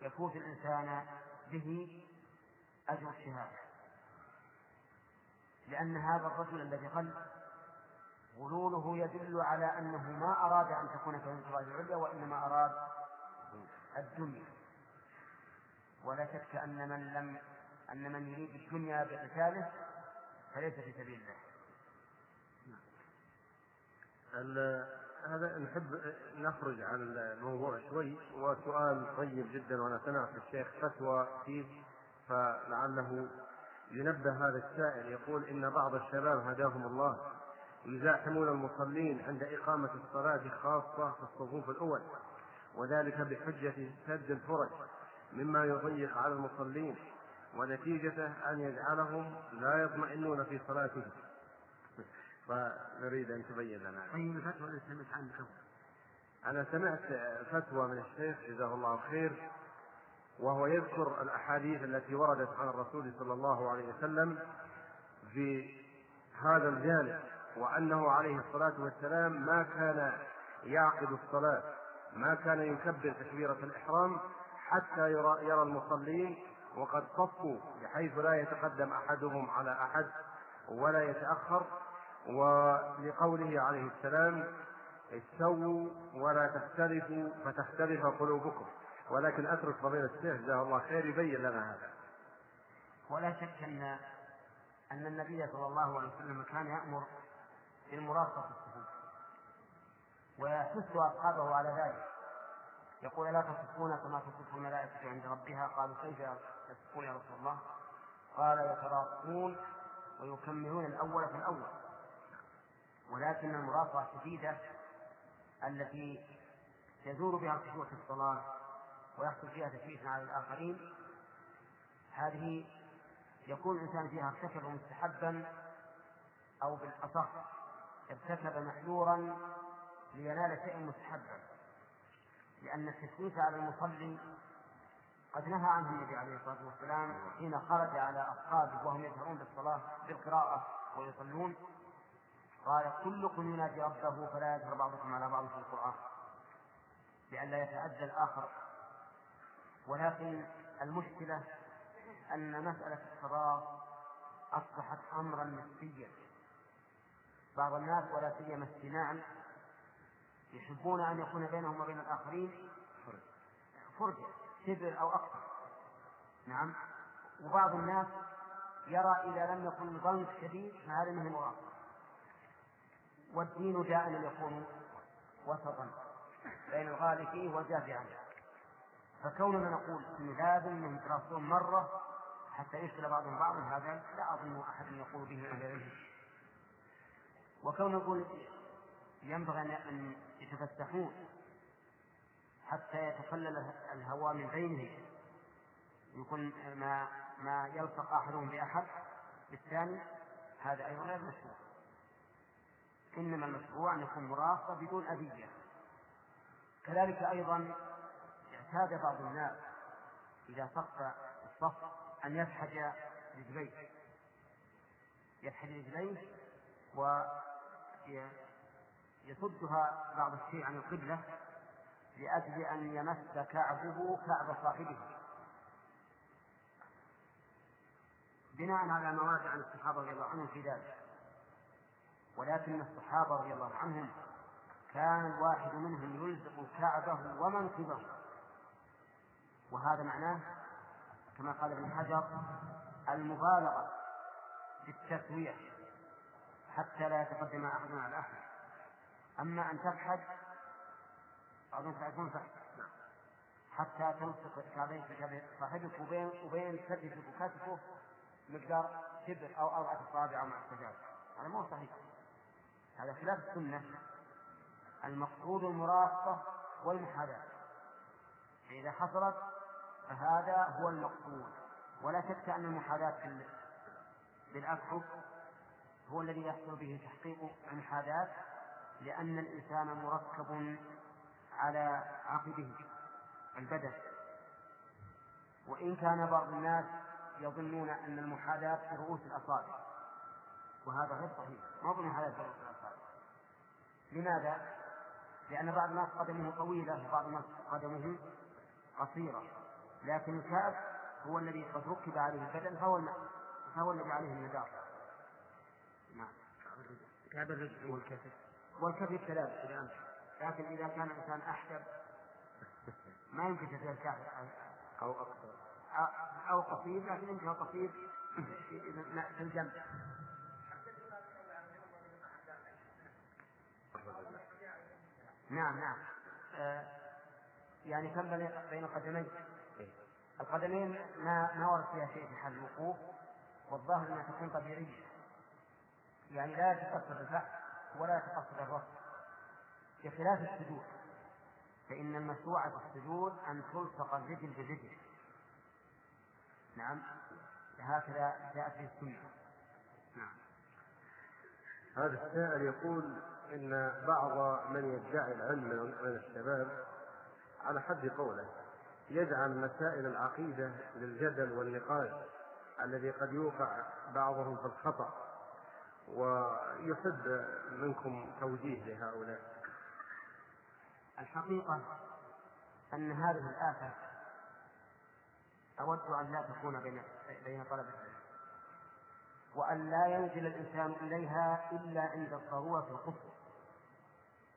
Speaker 1: يفوت الإنسان به أجر الشهادة. لأن هذا الرجل الذي غل غلوله يدل على أنه ما أراد أن تكون كلمة الله العليا وإنما أراد الدنيا. ولا شك أن من لم أن من يريد الدنيا بقتاله فليس في سبيل الله.
Speaker 2: هذا نحب نخرج عن الموضوع شوي. وسؤال طيب جدا وأنا سمعت الشيخ فتوى فيه فلعله ينبه هذا السائل يقول إن بعض الشباب هداهم الله يزاحمون المصلين عند إقامة الصلاة خاصة في الصفوف الأول وذلك بحجة سد الفرج مما يضيق على المصلين ونتيجته أن يجعلهم لا يطمئنون في صلاتهم. فنريد أن تبين لنا.
Speaker 1: طيب الفتوى اللي سمعت عنها
Speaker 2: أنا سمعت فتوى من الشيخ جزاه الله خير وهو يذكر الأحاديث التي وردت عن الرسول صلى الله عليه وسلم في هذا الجانب وأنه عليه الصلاة والسلام ما كان يعقد الصلاة ما كان يكبر تكبيرة الإحرام حتى يرى, يرى المصلين وقد صفوا بحيث لا يتقدم أحدهم على أحد ولا يتأخر ولقوله عليه السلام استووا ولا تختلفوا فتختلف قلوبكم. ولكن أترك فضيلة الشيخ جزاه الله خير يبين لنا هذا.
Speaker 1: ولا شك أن أن النبي صلى الله عليه وسلم كان يأمر بالمراقبة في الصفوف ويحث أصحابه على ذلك يقول لا تصفون كما تصف الملائكة عند ربها قالوا كيف تصفون يا رسول الله؟ قال يتراقون ويكملون الأول في الأول ولكن المراقبة الشديدة التي يزول بها الخشوع في الصلاة ويحصل فيها تشويش على الآخرين هذه يكون الإنسان فيها ارتكب مستحبا أو بالأصح ارتكب محذورا لينال شيئا مستحبا لأن التشويش على المصلي قد نهى عنه النبي عليه الصلاة والسلام حين خرج على أصحابه وهم يجهرون بالصلاة بالقراءة ويصلون قال كلكم ينادي ربه فلا يجهر بعضكم على بعض في القرآن لئلا يتعدى الآخر ولكن المشكلة أن مسألة الصلاة أصبحت أمرا نسبيا بعض الناس ولا سيما السنان يحبون أن يكون بينهم وبين الآخرين فرجة شبر أو أكثر نعم. وبعض الناس يرى إذا لم يكن ضنك شديد فهذا منه مراقبة والدين دائما يكون وسطا بين الغالي فيه والجافي عنه فكوننا نقول انه لازم يتراصون مرة حتى يشكل بعضهم بعضا هذا لا أظن أحد يقول به إلا العلم وكون نقول ينبغي أن يتفتحون حتى يتخلل الهواء من بينهم يكون ما ما يلصق أحدهم بأحد بالثاني هذا أيضا غير مشروع. إنما المشروع أن يكون مراقبة بدون أذية. كذلك أيضا اعتاد بعض الناس إذا صف الصف أن يفحج رجليه. يفحج رجليه ويصدها بعض الشيء عن القبلة لأجل أن يمس كعبه كعب صاحبه. بناء على ورد عن الصحابة رضي الله عنهم في ذلك. ولكن الصحابة رضي الله عنهم كان الواحد منهم يلزق كعبه ومنكبه وهذا معناه كما قال ابن حجر المبالغة في التسوية حتى لا يتقدم أحد على أحد أما أن تبحث بعضهم تعرفون تحت حتى تلصق كعبيك صاحبك وبين وبين كتفك وكتفه مقدار شبر أو أربعة أصابع أو مع السجاد هذا مو صحيح. هذا خلاف السنة. المقصود المراقبة والمحاذاة. فإذا حصلت فهذا هو المقصود. ولا شك أن المحاذاة بالأكحف هو الذي يحصل به تحقيق المحاذاة لأن الإنسان مركب على عقبه البدن. وإن كان بعض الناس يظنون أن المحاذاة في رؤوس الأصابع وهذا غير صحيح. ما هو محاذاة في رؤوس الأصابع. لماذا؟ لأن بعض الناس قدمه طويلة وبعض الناس قدمه قصيرة. لكن الكعب هو الذي قد ركب عليه البدن فهو فهو الذي عليه المدار نعم. كعب الرجل. والكتف والكتف كذلك أمشى لكن إذا كان الإنسان أحسب ما يمكن تسير الكعب
Speaker 2: أو أكثر.
Speaker 1: أو قصير لكن يمكن قصير في الجنب. نعم نعم. آه يعني كم بين القدمين القدمين ما ما ورد فيها شيء في حال الوقوف والظاهر أنها تكون طبيعية. يعني لا يتقصد الفحش ولا يتقصد الرفع بخلاف السجود فإن المشروع في السجود أن تلصق الرجل بالرجل نعم. هكذا جاءت في السنة. نعم.
Speaker 2: هذا السائل يقول إن بعض من يدعي العلم من الشباب على حد قوله يجعل مسائل العقيدة للجدل والنقاش الذي قد يوقع بعضهم في الخطأ ويحب منكم توجيه لهؤلاء.
Speaker 1: الحقيقة أن هذه الآفة أود أن لا تكون بين بين طلبة العلم وأن لا ينزل الإنسان إليها إلا عند الضرورة القصوى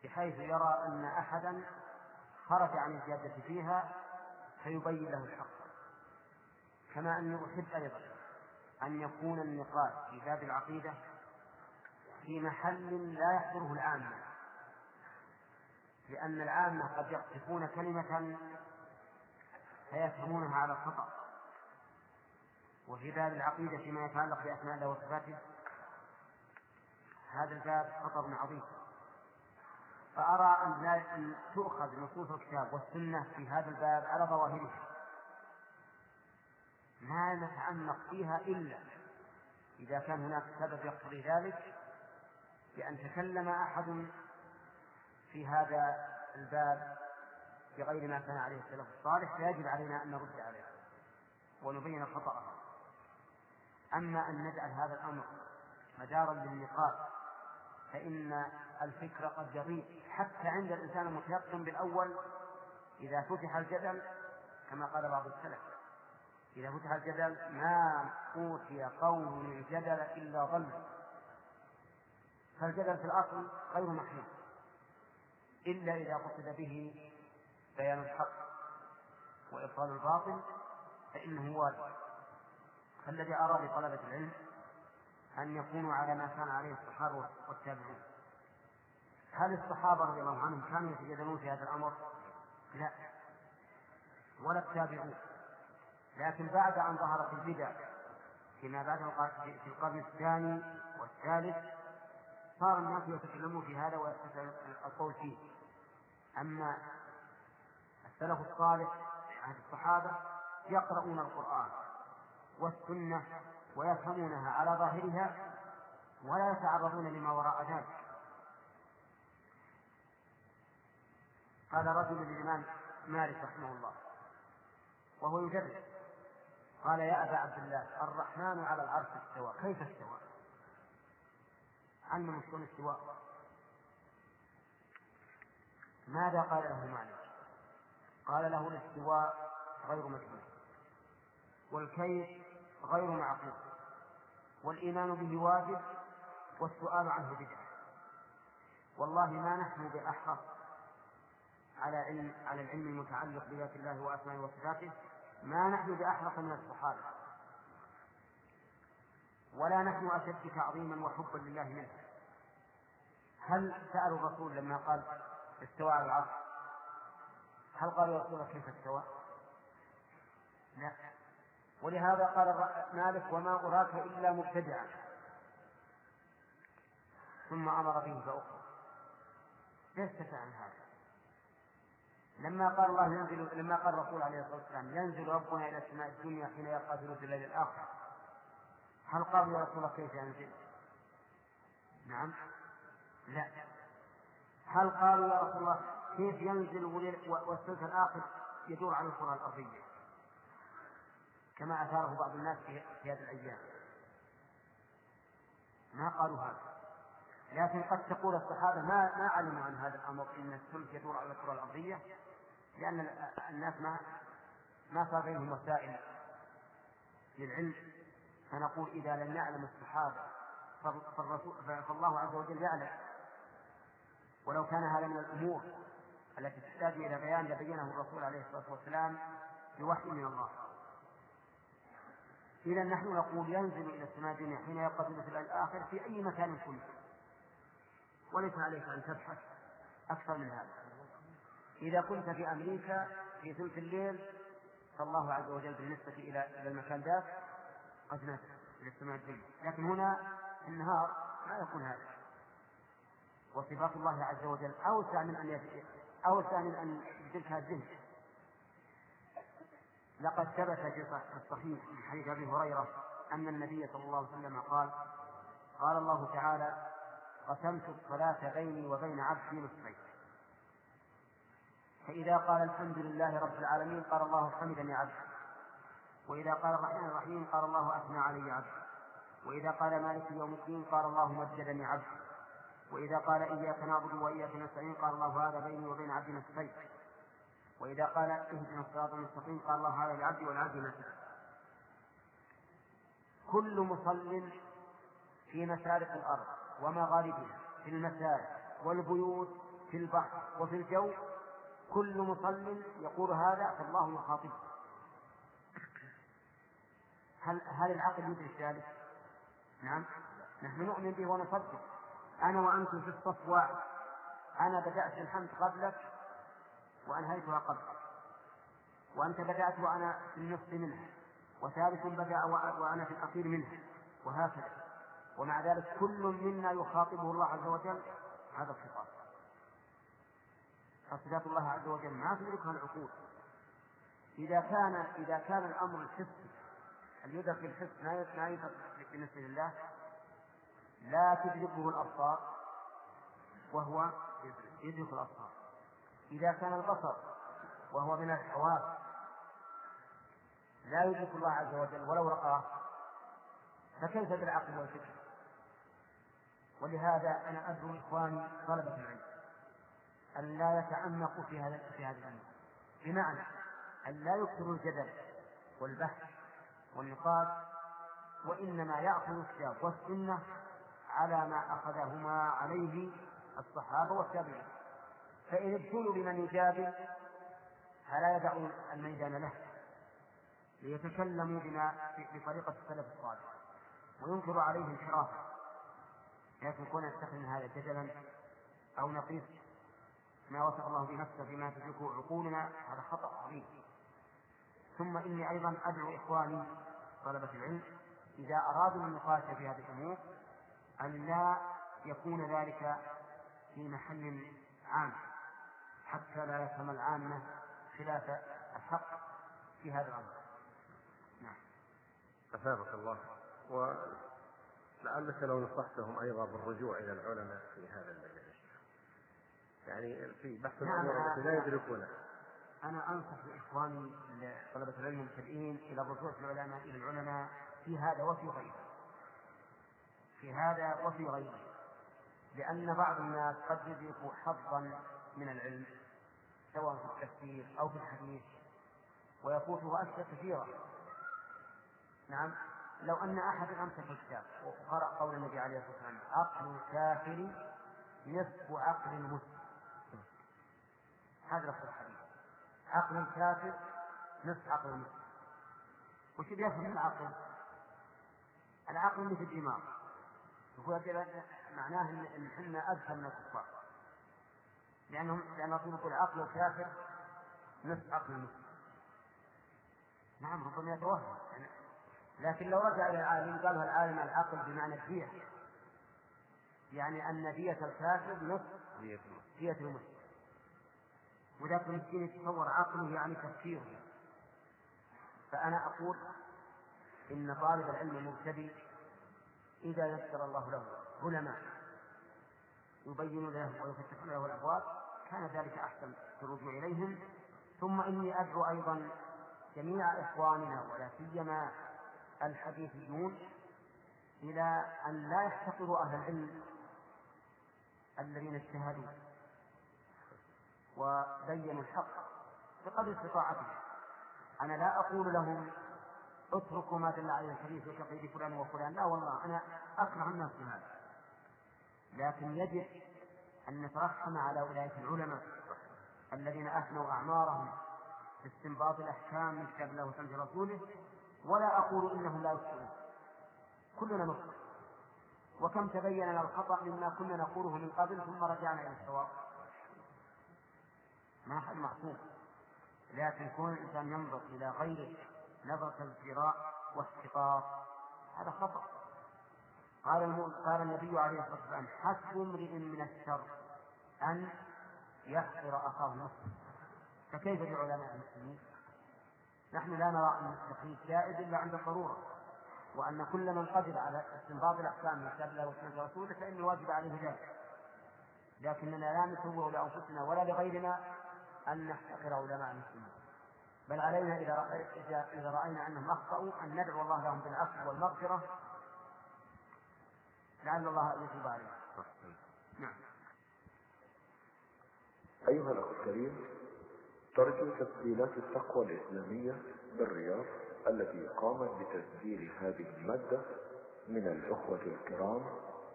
Speaker 1: بحيث يرى أن أحدا خرج عن الجادة فيها فيبين له الحق. كما أني أحب أيضا أن يكون النقاش في باب العقيدة في محل لا يحضره العامة. لأن العامة قد يقذفون كلمة فيفهمونها على الخطأ. وفي باب العقيدة فيما يتعلق بأسماء الله وصفاته هذا الباب خطر عظيم. فأرى أن لا تؤخذ نصوص الكتاب والسنة في هذا الباب على ظواهرها ما نتعمق فيها إلا إذا كان هناك سبب يقتضي ذلك بأن تكلم أحد في هذا الباب بغير ما كان عليه السلف الصالح فيجب علينا أن نرد عليه ونبين خطأه. أما أن نجعل هذا الأمر مدارا للنقاش فإن الفكر قد يضيق. حتى عند الإنسان المتيقن بالأول إذا فتح الجدل كما قال بعض السلف إذا فتح الجدل ما أوتي قوم الجدل إلا ظل فالجدل في الأصل غير محمود إلا إذا قصد به بيان الحق وإبطال الباطل فإنه واجب فالذي أرى لطلبة العلم أن يكونوا على ما كان عليه الصحابة والتابعون هل الصحابة رضي الله عنهم كانوا يتجادلون في هذا الأمر؟ لا. ولا التابعون. لكن بعد أن ظهرت البدع فيما بعد في القرن الثاني والثالث صار الناس يتكلمون في هذا ويتسع القول فيه. أما السلف الصالح عهد الصحابة يقرؤون القرآن والسنة ويفهمونها على ظاهرها ولا يتعرضون لما وراء ذلك قال رجل للإمام مالك رحمه الله وهو يدرس قال يا أبا عبد الله الرحمن على العرش استوى كيف استوى؟ علم شلون الاستواء ماذا قال له مالك؟ قال له الاستواء غير مجهول والكيف غير معقول. والإيمان به واجب والسؤال عنه بدعة. والله ما نحن بأحرص على علم على العلم المتعلق بذات الله وأسمائه وصفاته. ما نحن بأحرص من الصحابة. ولا نحن أشد تعظيما وحبا لله منه. هل سألوا الرسول لما قال استوى على العرش؟ هل قالوا يا رسول الله كيف استوى؟ لا. ولهذا قال مالك وما أراك إلا مبتدعا. ثم أمر به فأخرى ليس عن هذا. لما قال الله ينزل لما قال الرسول عليه الصلاة والسلام ينزل ربنا إلى السماء الدنيا حين يبقى ثلث الليل الآخر هل قالوا يا رسول الله كيف ينزل؟ نعم. لا. هل قالوا يا رسول الله كيف ينزل والثلث الآخر يدور على الكره الأرضية؟ كما أثاره بعض الناس في هذه الأيام. ما قالوا هذا. لكن قد تقول الصحابة ما ما علموا عن هذا الأمر إن الثلث يدور على الكرة الأرضية لأن الناس ما ما صار بينهم وسائل للعلم. فنقول إذا لم يعلم الصحابة فالله عز وجل يعلم. ولو كان هذا من الأمور التي تحتاج إلى بيان لبينه الرسول عليه الصلاة والسلام بوحي من الله. إذا نحن نقول ينزل إلى السماء الدنيا حين يبقى مثل الآخر في أي مكان كنت وليس عليك أن تبحث أكثر من هذا. إذا كنت في أمريكا في ثلث الليل فالله عز وجل بالنسبة إلى إلى المكان ذاك قد نزل إلى السماء الدنيا لكن هنا في النهار ما يكون هذا. وصفات الله عز وجل أوسع من أن أوسع من أن يدركها الذهن. لقد ثبت في الصحيح من حديث أبي هريرة أن النبي صلى الله عليه وسلم قال قال الله تعالى قسمت الصلاة بيني وبين عبدي نصفين فإذا قال الحمد لله رب العالمين قال الله حمدني عبدي. وإذا قال الرحمن الرحيم قال الله أثنى علي عبدي. وإذا قال مالك يوم الدين قال الله مجدني عبدي. وإذا قال إياك نعبد وإياك نستعين قال الله هذا بيني وبين عبدي نصفين. وإذا قال اهدنا الصراط المستقيم قال الله هذا لعبدي والعبد ما كل مصل في مشارق الأرض ومغاربها في المساجد والبيوت في البحر وفي الجو كل مصل يقول هذا فالله يخاطبه هل هل العقل يدرك ذلك؟ نعم. نحن نؤمن به ونصدق. أنا وأنتم في الصف واحد. أنا بدأت الحمد قبلك. وأنهيتها قبلك وأنت بدأت وأنا في النصف منها وثالث بدأ وأنا في الأخير منها وهكذا. ومع ذلك كل منا يخاطبه الله عز وجل هذا الخطاب. فصفات الله عز وجل ما تدركها العقول. إذا كان إذا كان الأمر الحسي اللي يدرك الحس ما يدرك بالنسبة لله لا تدركه الأبصار وهو يدرك الأبصار. إذا كان البصر وهو من الحواس لا يدرك الله عز وجل ولو رآه فكيف بالعقل والفكر؟ ولهذا أنا أدعو إخواني طلبة العلم أن لا يتعمقوا في هذا في هذا الأمر. بمعنى أن لا يكثروا الجدل والبحث والنقاش وإنما يأخذ الكتاب والسنة على ما أخذهما عليه الصحابة والتابعين. فإن ابتلوا بمن يجادل فلا يدعون الميدان له ليتكلموا بما بطريقة السلف الصالح. وينكر عليه انحرافه لكن كون يتخذ هذا جدلا أو نقيس ما وصف الله بنفسه بما تدركه عقولنا هذا خطأ عظيم. ثم إني أيضا أدعو إخواني طلبة العلم إذا أرادوا النقاش في هذه الأمور أن لا يكون ذلك في محل عام. حتى لا يفهم العامة خلاف الحق في هذا الأمر.
Speaker 2: نعم. أثابك الله. ولعلك لو نصحتهم أيضا بالرجوع إلى العلماء في هذا المجال. يعني في بحث نعم لا يدركونه
Speaker 1: أنا أنصح إخواني طلبة العلم المبتدئين إلى الرجوع في العلماء إلى العلماء في هذا وفي غيره. في هذا وفي غيره. لأن بعض الناس قد يدرك حظا من العلم سواء في التفسير أو في الحديث ويفوته أشياء كثيرة. نعم. لو أن أحد أمسك الكتاب وقرأ قول النبي عليه الصلاة والسلام عقل الكافر نصف عقل المسلم. هذا لفظ الحديث. عقل الكافر نصف عقل المسلم. وش يفهم العقل؟ العقل مثل الدماغ يقول معناه إن إحنا اذكى من الكفار. لانهم لأن الرسول يقول عقل الكافر نصف عقل المسلم نعم ربما يتوهم. يعني لكن لو رجع إلى العالم قال العالم العقل بمعنى الدية. يعني أن دية الكافر نصف دية المسلم. وذاك المسكين يتصور عقله يعني تفكيره. فأنا أقول إن طالب العلم المبتدئ إذا يسر الله له علماء يبين له ويفتحون له الأبواب كان ذلك أحسن في الرجوع إليهم. ثم إني أدعو أيضا جميع إخواننا ولا سيما الحديثيون إلى أن لا يحتقروا أهل العلم الذين اجتهدوا وبينوا الحق بقدر استطاعتهم. أنا لا أقول لهم اتركوا ما دل عليه الحديث وتقييد فلان وفلان. لا والله أنا أكره الناس بهذا. لكن يجب أن نترحم على أولئك العلماء الذين أفنوا أعمارهم في استنباط الأحكام من كتاب الله وسنة رسوله ولا أقول إنهم لا يخطئون كلنا نخطئ وكم تبين لنا الخطأ مما كنا نقوله من قبل ثم رجعنا إلى الصواب. ما حد معصوم. لكن كون الإنسان ينظر إلى غيره نظرة الازدراء واحتقار هذا خطأ. قال قال النبي عليه الصلاة والسلام حسب امرئ من الشر أن يحقر أخاه المسلم فكيف بعلماء المسلمين؟ نحن لا نرى أن التقييد جائز إلا عند الضرورة وأن كل من قدر على استنباط الأحكام من كتاب الله وسنة رسوله فإن الواجب عليه ذلك. لكننا لا نسوغ لأنفسنا ولا لغيرنا أن نحتقر علماء المسلمين. بل علينا إذا إذا رأينا أنهم أخطأوا أن ندعو الله لهم بالعفو والمغفرة لعل الله يتوب عليهم. نعم.
Speaker 3: أيها الأخ الكريم ترجو تسجيلات التقوى الإسلامية بالرياض التي قامت بتسجيل هذه المادة من الأخوة الكرام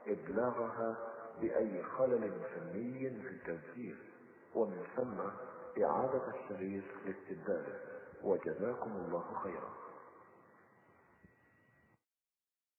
Speaker 3: إبلاغها بأي خلل فني في التسجيل ومن ثم إعادة الشريط لاستبداله وجزاكم الله خيرا